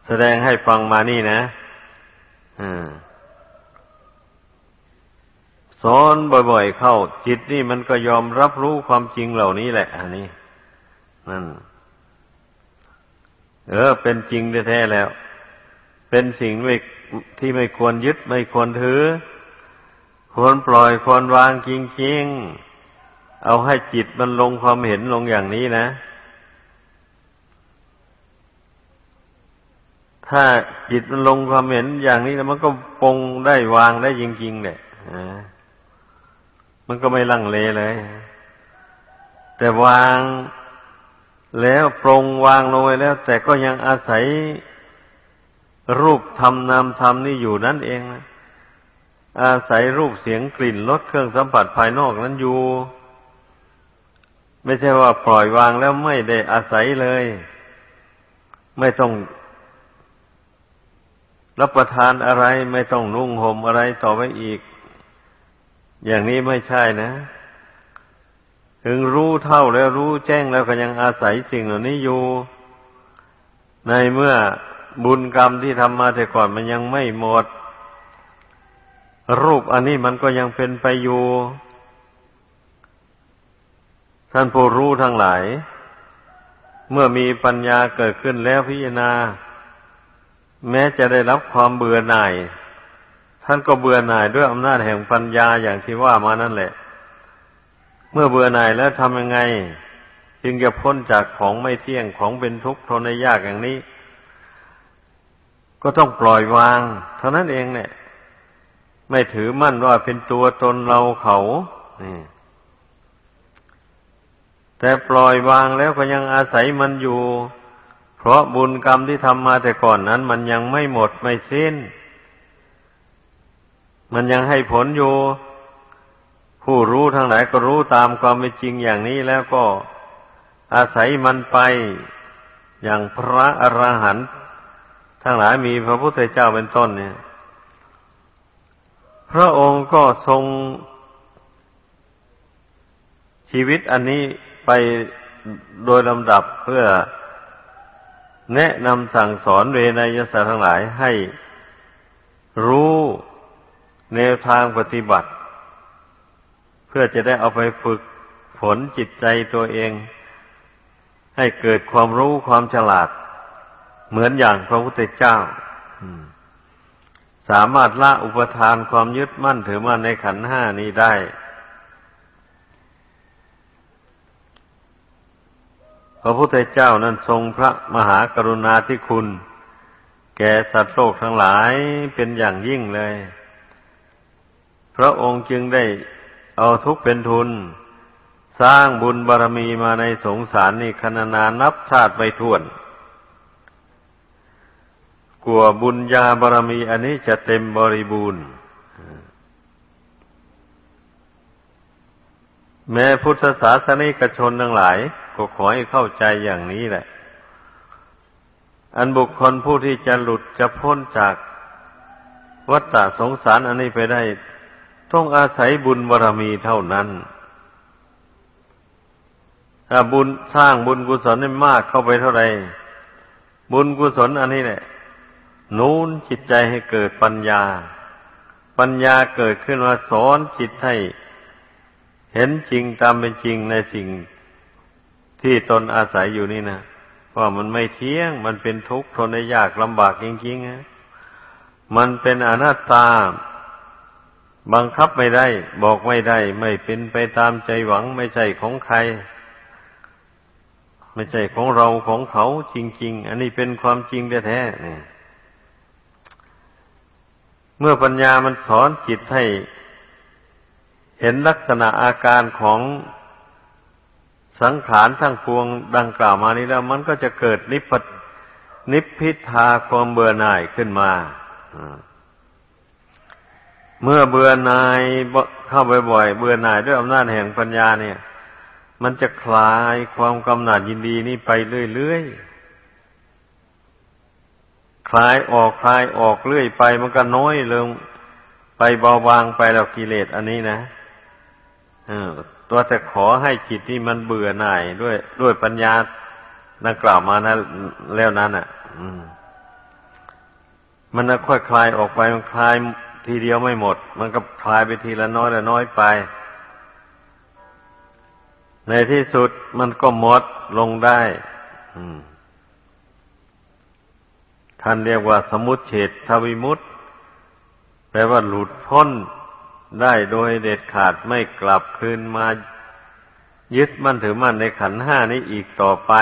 แสดงให้ฟังมานี่นะ สอนบ่อยๆเข้า จิตนี่มันก็ยอมรับรู้ความจริงเหล่านี้แหละ อันนี้นั่น เออ เป็นจริงแท้ๆแล้ว เป็นสิ่งที่ไม่ควรยึดไม่ควรถือ ควรปล่อยควรวางจริงๆ เอาให้จิตมันลงความเห็นลงอย่างนี้นะ ถ้าจิตมันลงความเห็นอย่างนี้แล้วมันก็ปงได้วางได้จริงๆเนี่ย มันก็ไม่ลังเลเลย แต่วางแล้วปรงวางลงไปแล้ว แต่ก็ยังอาศัยรูปธรรมนามธรรมนี่อยู่นั่นเองนะอาศัยรูปเสียงกลิ่นรสเครื่องสัมผัสภายนอกนั้นอยู่ ไม่ใช่ว่าปล่อยวางแล้วไม่ได้อาศัยเลย ไม่ต้องรับประทานอะไรไม่ต้องนุ่งห่มอะไรต่อไปอีก อย่างนี้ไม่ใช่นะ ถึงรู้เท่าแล้วรู้แจ้งแล้วก็ยังอาศัยสิ่งเหล่านี้อยู่ ในเมื่อบุญกรรมที่ทำมาแต่ก่อนมันยังไม่หมด รูปอันนี้มันก็ยังเป็นไปอยู่ ท่านผู้รู้ทั้งหลาย เมื่อมีปัญญาเกิดขึ้นแล้วพิจารณา แม้จะได้รับความเบื่อหน่าย ท่านก็เบื่อหน่ายด้วยอำนาจแห่งปัญญาอย่างที่ว่ามานั่นแหละ เมื่อเบื่อหน่ายแล้วทำยังไง จึงจะพ้นจากของไม่เที่ยงของเป็นทุกข์ทนได้ยากอย่างนี้ ก็ต้องปล่อยวาง เท่านั้นเองเนี่ย ไม่ถือมั่นว่าเป็นตัวตนเราเขาแต่ปล่อยวางแล้วก็ยังอาศัยมันอยู่ เพราะบุญกรรมที่ทำมาแต่ก่อนนั้น มันยังไม่หมดไม่สิ้น มันยังให้ผลอยู่ ผู้รู้ทั้งหลายก็รู้ตามความเป็นจริงอย่างนี้แล้วก็อาศัยมันไปอย่างพระอรหันต์ทั้งหลายมีพระพุทธเจ้าเป็นต้นเนี่ย พระองค์ก็ทรงชีวิตอันนี้ไปโดยลำดับเพื่อแนะนำสั่งสอนเวนยศาสทั้งหลายให้รู้ แนวทางปฏิบัติ เพื่อจะได้เอาไปฝึกฝนจิตใจตัวเอง ให้เกิดความรู้ความฉลาด เหมือนอย่างพระพุทธเจ้าสามารถละอุปทานความยึดมั่นถือมั่นในขันห้านี้ได้ พระพุทธเจ้านั้นทรงพระมหากรุณาธิคุณ แก่สัตว์โลกทั้งหลายเป็นอย่างยิ่งเลย พระองค์จึงได้เอาทุกเป็นทุน สร้างบุญบารรมีมาในสงสารนี่คณนานับชาติไปทวนกลัวบุญญาบารรมีอันนี้จะเต็มบริบูรณ์ แม้พุทธศาสนิกชนทั้งหลาย ก็ขอให้เข้าใจอย่างนี้แหละ อันบุคคลผู้ที่จะหลุดจะพ้นจากวัฏฏสงสารอันนี้ไปได้ ต้องอาศัยบุญบารรมีเท่านั้น ถ้าบุญสร้างบุญกุศลได้มากเข้าไปเท่าไรบุญกุศลอันนี้แหละนู้นจิตใจให้เกิดปัญญา ปัญญาเกิดขึ้นมาสอนจิตให้ เห็นจริงตามเป็นจริงในสิ่งที่ตนอาศัยอยู่นี่นะว่ามันไม่เที่ยง มันเป็นทุกข์ทนได้ยากลำบากจริงๆนะมันเป็นอนัตตา บังคับไม่ได้ บอกไม่ได้ ไม่เป็นไปตามใจหวัง ไม่ใช่ของใคร ไม่ใช่ของเราของเขาจริง ๆ อันนี้เป็นความจริงแท้ๆเนี่ยเมื่อปัญญามันสอนจิตให้ เห็นลักษณะอาการของสังขารทั้งปวงดังกล่าวมานี้แล้ว มันก็จะเกิดนิพพนิพพิทาความเบื่อหน่ายขึ้นมา เมื่อเบื่อหน่ายเข้าไปบ่อยเบื่อหน่ายด้วยอำนาจแห่งปัญญาเนี่ย มันจะคลายความกำหนัดยินดีนี้ไปเรื่อยๆคลายออกคลายออกเรื่อยไป มันก็น้อยลงไปเบาบางไปแล้วกิเลสอันนี้นะตัวแต่ขอให้จิตที่มันเบื่อหน่ายด้วย ด้วยปัญญาดังกล่าวมานะแล้วนั้นอะ มันค่อยคลายออกไปมันคลาย ทีเดียวไม่หมด มันก็คลายไปทีละน้อยละน้อยไป ในที่สุดมันก็หมดลงได้ท่านเรียกว่าสมุทเฉดทวิมุตแปลว่าหลุดพ้นได้โดยเด็ดขาดไม่กลับคืนมา ยึดมั่นถือมั่นในขันห้านี้อีกต่อไป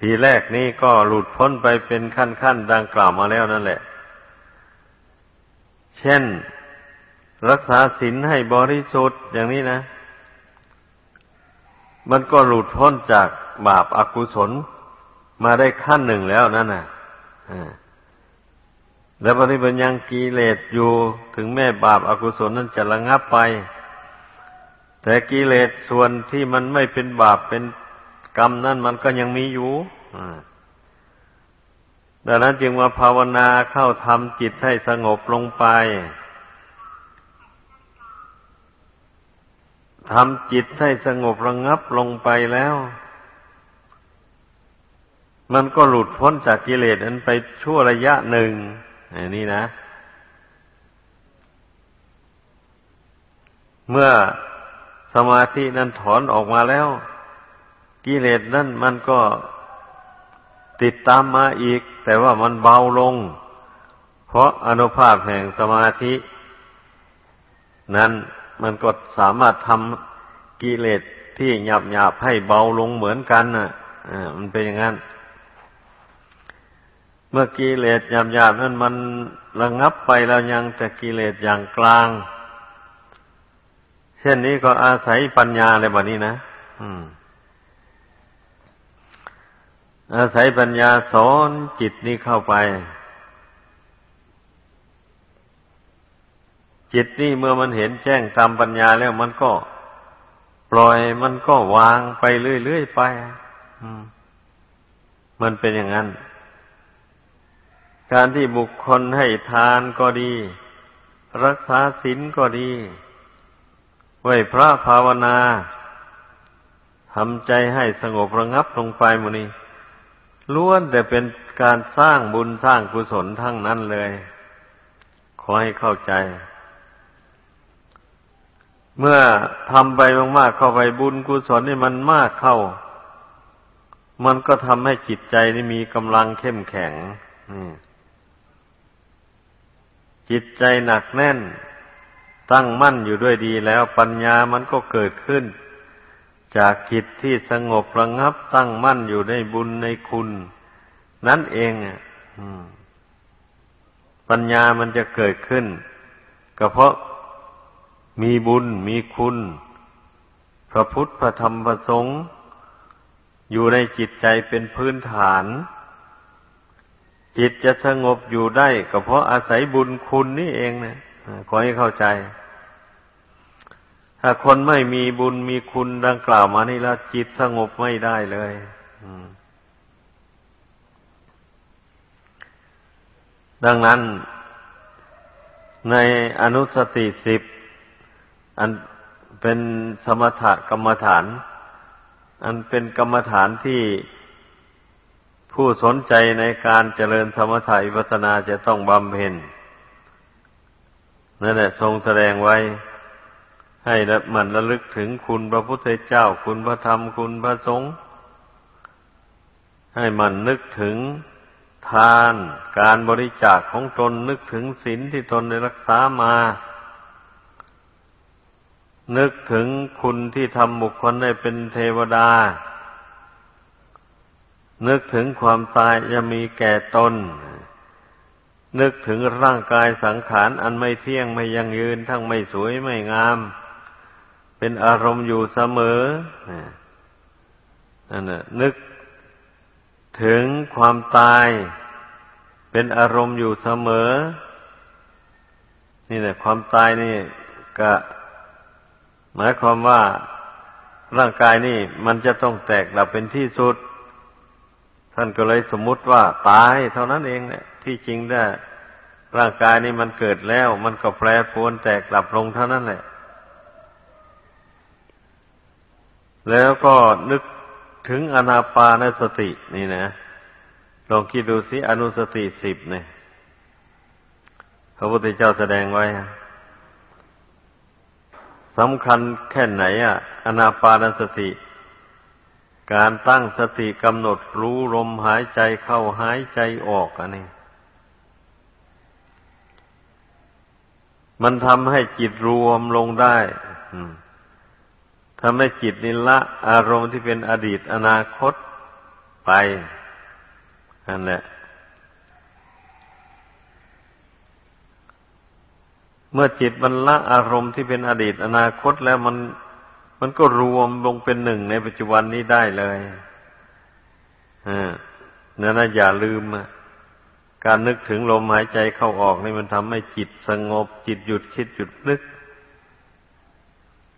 ทีแรกนี้ก็หลุดพ้นไปเป็นขั้นขั้นดังกล่าวมาแล้วนั่นแหละ เช่น รักษาศีลให้บริสุทธิ์อย่างนี้นะ มันก็หลุดพ้นจากบาปอากุศลมาได้ขั้นหนึ่งแล้วนั่นน่ะแล้วปฏิบัติยังกิเลสอยู่ถึงแม่บาปอากุศลนั้นจะระงับไป แต่กิเลสส่วนที่มันไม่เป็นบาปเป็นกรรมนั่นมันก็ยังมีอยู่ ดังนั้นจึงว่าภาวนาเข้าทำจิตให้สงบลงไปทำจิตให้สงบระงับลงไปแล้ว มันก็หลุดพ้นจากกิเลสนั้นไปชั่วระยะหนึ่งอันนี้นะ เมื่อสมาธินั้นถอนออกมาแล้ว กิเลสนั้นมันก็ ติดตามมาอีก แต่ว่ามันเบาลง เพราะอนุภาพแห่งสมาธิ นั้นมันก็สามารถทำกิเลสที่หยาบหยาบให้เบาลงเหมือนกันนะ่ะมันเป็นอย่างนั้น เมื่อกิเลสหยาบๆนั้นมันระงับไปแล้วยังแต่กิเลสอย่างกลาง เช่นนี้ก็อาศัยปัญญาเลยแบบนี้นะ อืม อาศัยปัญญาสอนจิตนี้เข้าไป จิตนี่เมื่อมันเห็นแจ้งตามปัญญาแล้วมันก็ปล่อยมันก็วางไปเรื่อยๆไปมันเป็นอย่างนั้น การที่บุคคลให้ทานก็ดี รักษาศีลก็ดี ไหวพระภาวนาทำใจให้สงบระงับลงไปมนี้ ล้วนแต่เป็นการสร้างบุญสร้างกุศลทั้งนั้นเลย ขอให้เข้าใจ เมื่อทำไปมากๆเข้าไปบุญกุศลนี่มันมากเข้า มันก็ทำให้จิตใจนี่มีกำลังเข้มแข็งจิตใจหนักแน่น ตั้งมั่นอยู่ด้วยดีแล้วปัญญามันก็เกิดขึ้น จากจิตที่สงบระงับตั้งมั่นอยู่ในบุญในคุณ นั่นเองปัญญามันจะเกิดขึ้น ก็เพราะมีบุญมีคุณ พระพุทธพระธรรมพระสงฆ์อยู่ในจิตใจเป็นพื้นฐาน จิตจะสงบอยู่ได้ ก็เพราะอาศัยบุญคุณนี่เองนะขอให้เข้าใจ ถ้าคนไม่มีบุญมีคุณดังกล่าวมานี่แล้วจิตสงบไม่ได้เลยดังนั้น ในอนุสติสิบอันเป็นสมถกรรมฐาน อันเป็นกรรมฐานที่ผู้สนใจในการเจริญสมถะวิปัสนาจะต้องบำเพ็ญนั่นแหละทรงแสดงไว้ ให้มันระลึกถึงคุณพระพุทธเจ้า คุณพระธรรม คุณพระสงฆ์ให้มันนึกถึงทานการบริจาคของตนนึกถึงศีลที่ตนได้รักษามา นึกถึงคุณที่ทำบุคคลได้เป็นเทวดา นึกถึงความตายจะมีแก่ตน นึกถึงร่างกายสังขารอันไม่เที่ยงไม่ยั่งยืนทั้งไม่สวยไม่งาม เป็นอารมณ์อยู่เสมอนั่นน่ะนึกถึงความตาย เป็นอารมณ์อยู่เสมอ นี่แหละความตายนี่ก็หมายความว่าร่างกายนี่มันจะต้องแตกดับเป็นที่สุด ท่านก็เลยสมมุติว่าตายเท่านั้นเองเนี่ยที่จริงได้ ร่างกายนี่มันเกิดแล้ว มันก็แปรปรวนแตกดับลงเท่านั้นแหละ แล้วก็นึกถึงอนาปานสตินี่นะลองคิดดูสิอนุสติสิบเนี่ยพระพุทธเจ้าแสดงไว้สำคัญแค่ไหนอะอนาปานสติ การตั้งสติกำหนดรู้ลมหายใจเข้าหายใจออกอันนี้มันทำให้จิตรวมลงได้ อืม ทำให้จิตนิละอารมณ์ที่เป็นอดีตอนาคตไปนั่นแหละ เมื่อจิตมันละอารมณ์ที่เป็นอดีตอนาคตแล้วมัน มันก็รวมลงเป็นหนึ่งในปัจจุบันนี้ได้เลยอ่านั่นนะอย่าลืมการนึกถึงลมหายใจเข้าออกนี่มันทำให้จิตสงบ จิตหยุดคิดหยุดนึก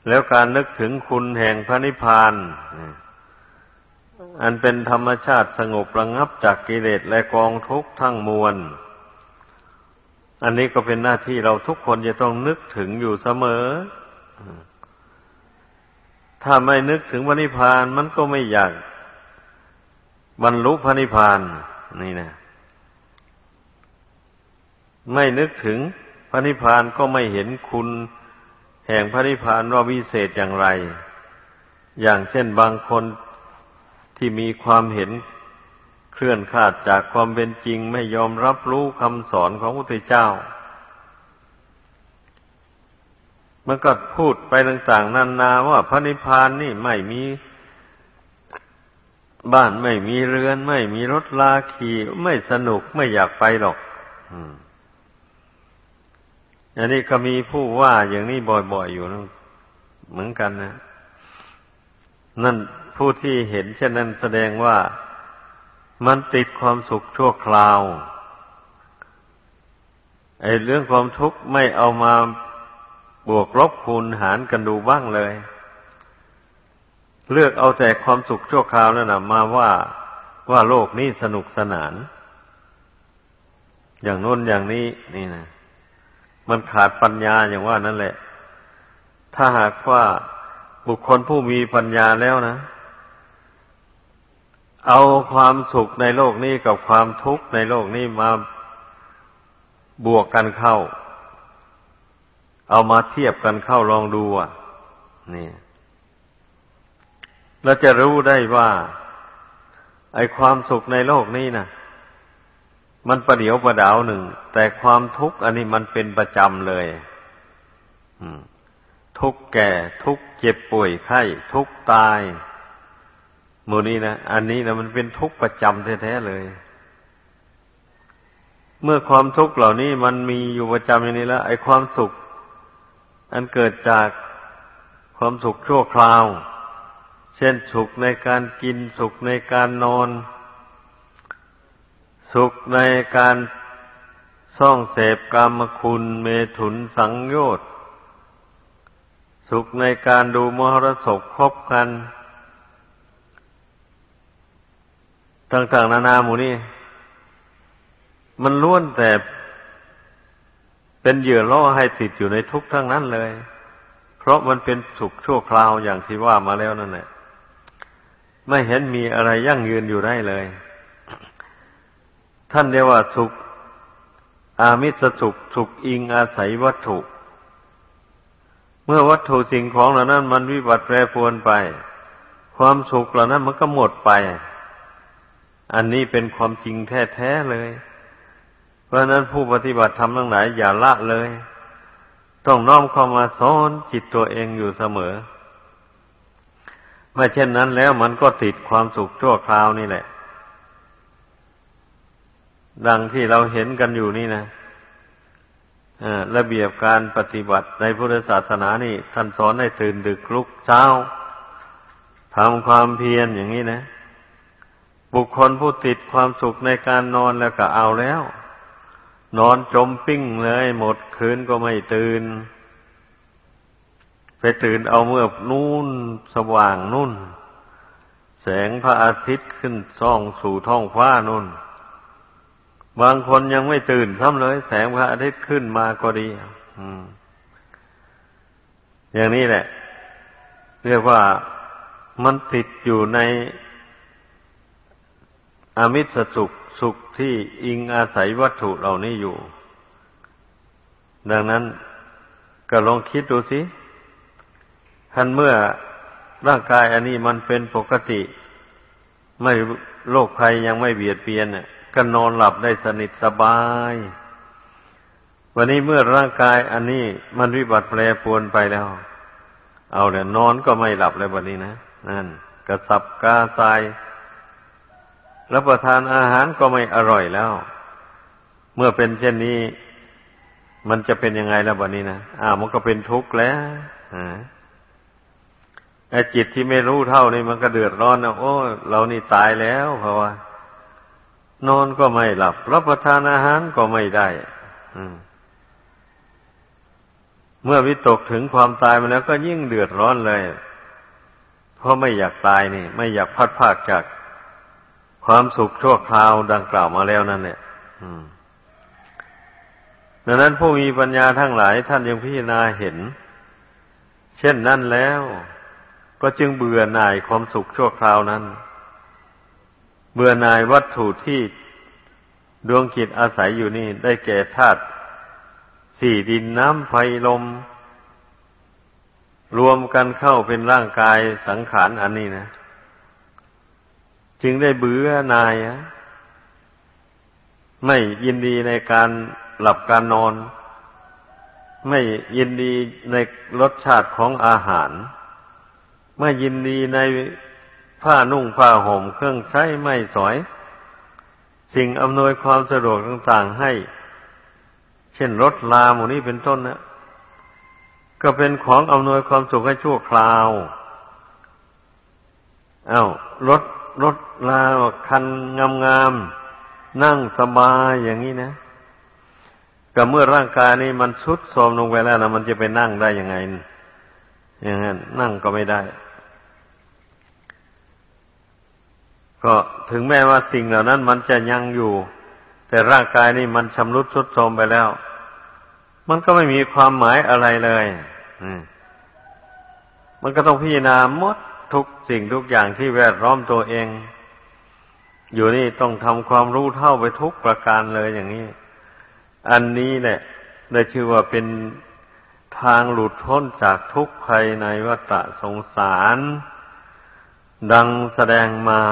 แล้วการนึกถึงคุณแห่งพระนิพพานอันเป็นธรรมชาติสงบระงับจากกิเลสและกองทุกข์ทั้งมวล อันนี้ก็เป็นหน้าที่เราทุกคนจะต้องนึกถึงอยู่เสมอ ถ้าไม่นึกถึงพระนิพพานมันก็ไม่อยากบรรลุพระนิพพาน นี่นะไม่นึกถึงพระนิพพานก็ไม่เห็นคุณ แห่งพระนิพพานว่าวิเศษอย่างไร อย่างเช่นบางคนที่มีความเห็นเคลื่อนขาดจากความเป็นจริงไม่ยอมรับรู้คำสอนของพระพุทธเจ้ามันก็พูดไปต่าง ๆนานาว่าพระนิพพานนี่ไม่มีบ้านไม่มีเรือน ไม่มีรถลาขี่ไม่สนุกไม่อยากไปหรอกอั อันนี้ก็มีผู้ว่าอย่างนี้บ่อยๆอยู่นะเหมือนกันนะ นั่นผู้ที่เห็นเช่นนั้นแสดงว่ามันติดความสุขชั่วคราวไอ้เรื่องความทุกข์ไม่เอามาบวกลบคูณหารกันดูบ้างเลย เลือกเอาแต่ความสุขชั่วคราวนั่นนะมาว่าว่าโลกนี้สนุกสนาน อย่างน้นอย่างนี้นี่นะ มันขาดปัญญาอย่างว่านั่นแหละ ถ้าหากว่าบุคคลผู้มีปัญญาแล้วนะ เอาความสุขในโลกนี้กับความทุกข์ในโลกนี้มาบวกกันเข้า เอามาเทียบกันเข้าลองดูอะ นี่เราจะรู้ได้ว่า ไอความสุขในโลกนี้นะ มันประเดียวประดาวหนึ่ง แต่ความทุกข์อันนี้มันเป็นประจำเลยทุกแก่ทุกเจ็บป่วยไข้ ทุกตายมูนี้นะอันนี้นะมันเป็นทุกประจำแท้ๆเลย เมื่อความทุกข์เหล่านี้มันมีอยู่ประจำอย่างนี้แล้ว ไอ้ความสุข อันเกิดจากความสุขชั่วคราว เช่นสุขในการกินสุขในการนอน สุขในการซ่องเสพกรรมคุณเมถุนสังโยชน์สุขในการดูมหรสพคบกัน ต่าง ๆ นานาหมู่นี้มันล้วนแต่เป็นเหยื่อล่อให้ติดอยู่ในทุกข์ทั้งนั้นเลย เพราะมันเป็นสุขชั่วคราวอย่างที่ว่ามาแล้วนั่นแหละไม่เห็นมีอะไรยั่งยืนอยู่ได้เลย ท่านเรียกว่าสุข อามิสสุขสุขอิงอาศัยวัตถุ เมื่อวัตถุสิ่งของเหล่านั้น มันวิบัติแปรปรวนไป ความสุขเหล่านั้นมันก็หมดไป อันนี้เป็นความจริงแท้ๆเลย เพราะนั้นผู้ปฏิบัติธรรมทั้งหลายอย่าละเลย ต้องน้อมเข้ามาสอนจิตตัวเองอยู่เสมอไม่เช่นนั้นแล้วมันก็ติดความสุขชั่วคราวนี่แหละ ดังที่เราเห็นกันอยู่นี่นะระเบียบการปฏิบัติในพุทธศาสนานี่ท่านสอนให้ตื่นดึกลุกเช้าทำความเพียรอย่างนี้นะ บุคคลผู้ติดความสุขในการนอนแล้วก็เอาแล้ว นอนจมปิ้งเลย หมดคืนก็ไม่ตื่น ไปตื่นเอาเมื่อนู่นสว่างนู่น แสงพระอาทิตย์ขึ้นส่องสู่ท้องฟ้านู่น บางคนยังไม่ตื่นซ้ำเลย แสงพระอาทิตย์ขึ้นมาก็ดีอย่างนี้แหละ เรียกว่ามันติดอยู่ในอมิสสุขสุขที่อิงอาศัยวัตถุเหล่านี้อยู่ ดังนั้นก็ลองคิดดูสิท่านเมื่อร่างกายอันนี้มันเป็นปกติ ไม่โรคภัยยังไม่เบียดเบียนเนี่ย ก็นอนหลับได้สนิทสบาย วันนี้เมื่อร่างกายอันนี้มันวิบัติแปรปวนไปแล้ว เอาเนี่ยนอนก็ไม่หลับเลยวันนี้นะนั่นกระสับกระส่ายรับประทานอาหารก็ไม่อร่อยแล้ว เมื่อเป็นเช่นนี้ มันจะเป็นยังไงแล้วบัดนี้นะอ้าวมันก็เป็นทุกข์แล้วไอ้จิตที่ไม่รู้เท่านี่มันก็เดือดร้อนนะโอ้ เรานี่ตายแล้วเพราะว่า นอนก็ไม่หลับ รับประทานอาหารก็ไม่ได้เมื่อวิตกถึงความตายมาแล้วก็ยิ่งเดือดร้อนเลย เพราะไม่อยากตายนี่ ไม่อยากพัดภาคจากความสุขชั่วคราวดังกล่าวมาแล้วนั่นเนี่ยดังนั้นผู้มีปัญญาทั้งหลายท่านยังพิจารณาเห็น เช่นนั้นแล้ว ก็จึงเบื่อหน่ายความสุขชั่วคราวนั้น เบื่อหน่ายวัตถุที่ดวงจิตอาศัยอยู่นี่ ได้แก่ธาตุสี่ดินน้ำไฟลม รวมกันเข้าเป็นร่างกายสังขารอันนี้นะ จึงได้เบื่อนายไม่ยินดีในการหลับการนอน ไม่ยินดีในรสชาติของอาหาร ไม่ยินดีใน ผ้านุ่งผ้าห่มเครื่องใช้ไม่สอย สิ่งอำนวยความสะดวกต่าง ๆให้ เช่นรถลาหมูนี้เป็นต้นนะก็เป็นของอำนวยความสุขให้ชั่วคราว เอา้ารถรถลาคันงามๆนั่งสบายอย่างนี้นะก็เมื่อร่างกายนี้มันชุดโทรมลงไปแล้วนะมันจะไปนั่งได้ยังไง อย่างนั้นนั่งก็ไม่ได้ ก็ถึงแม้ว่าสิ่งเหล่านั้นมันจะยังอยู่ แต่ร่างกายนี่มันชำรุดชุดโทรมไปแล้ว มันก็ไม่มีความหมายอะไรเลยมันก็ต้องพิจารณาหมดทุกสิ่งทุกอย่างที่แวดล้อมตัวเอง อยู่นี่ต้องทำความรู้เท่าไปทุกประการเลยอย่างนี้ อันนี้แหละได้ชื่อว่าเป็นทางหลุดพ้นจากทุกข์ภัยในวัฏสงสาร ดังแสดงมา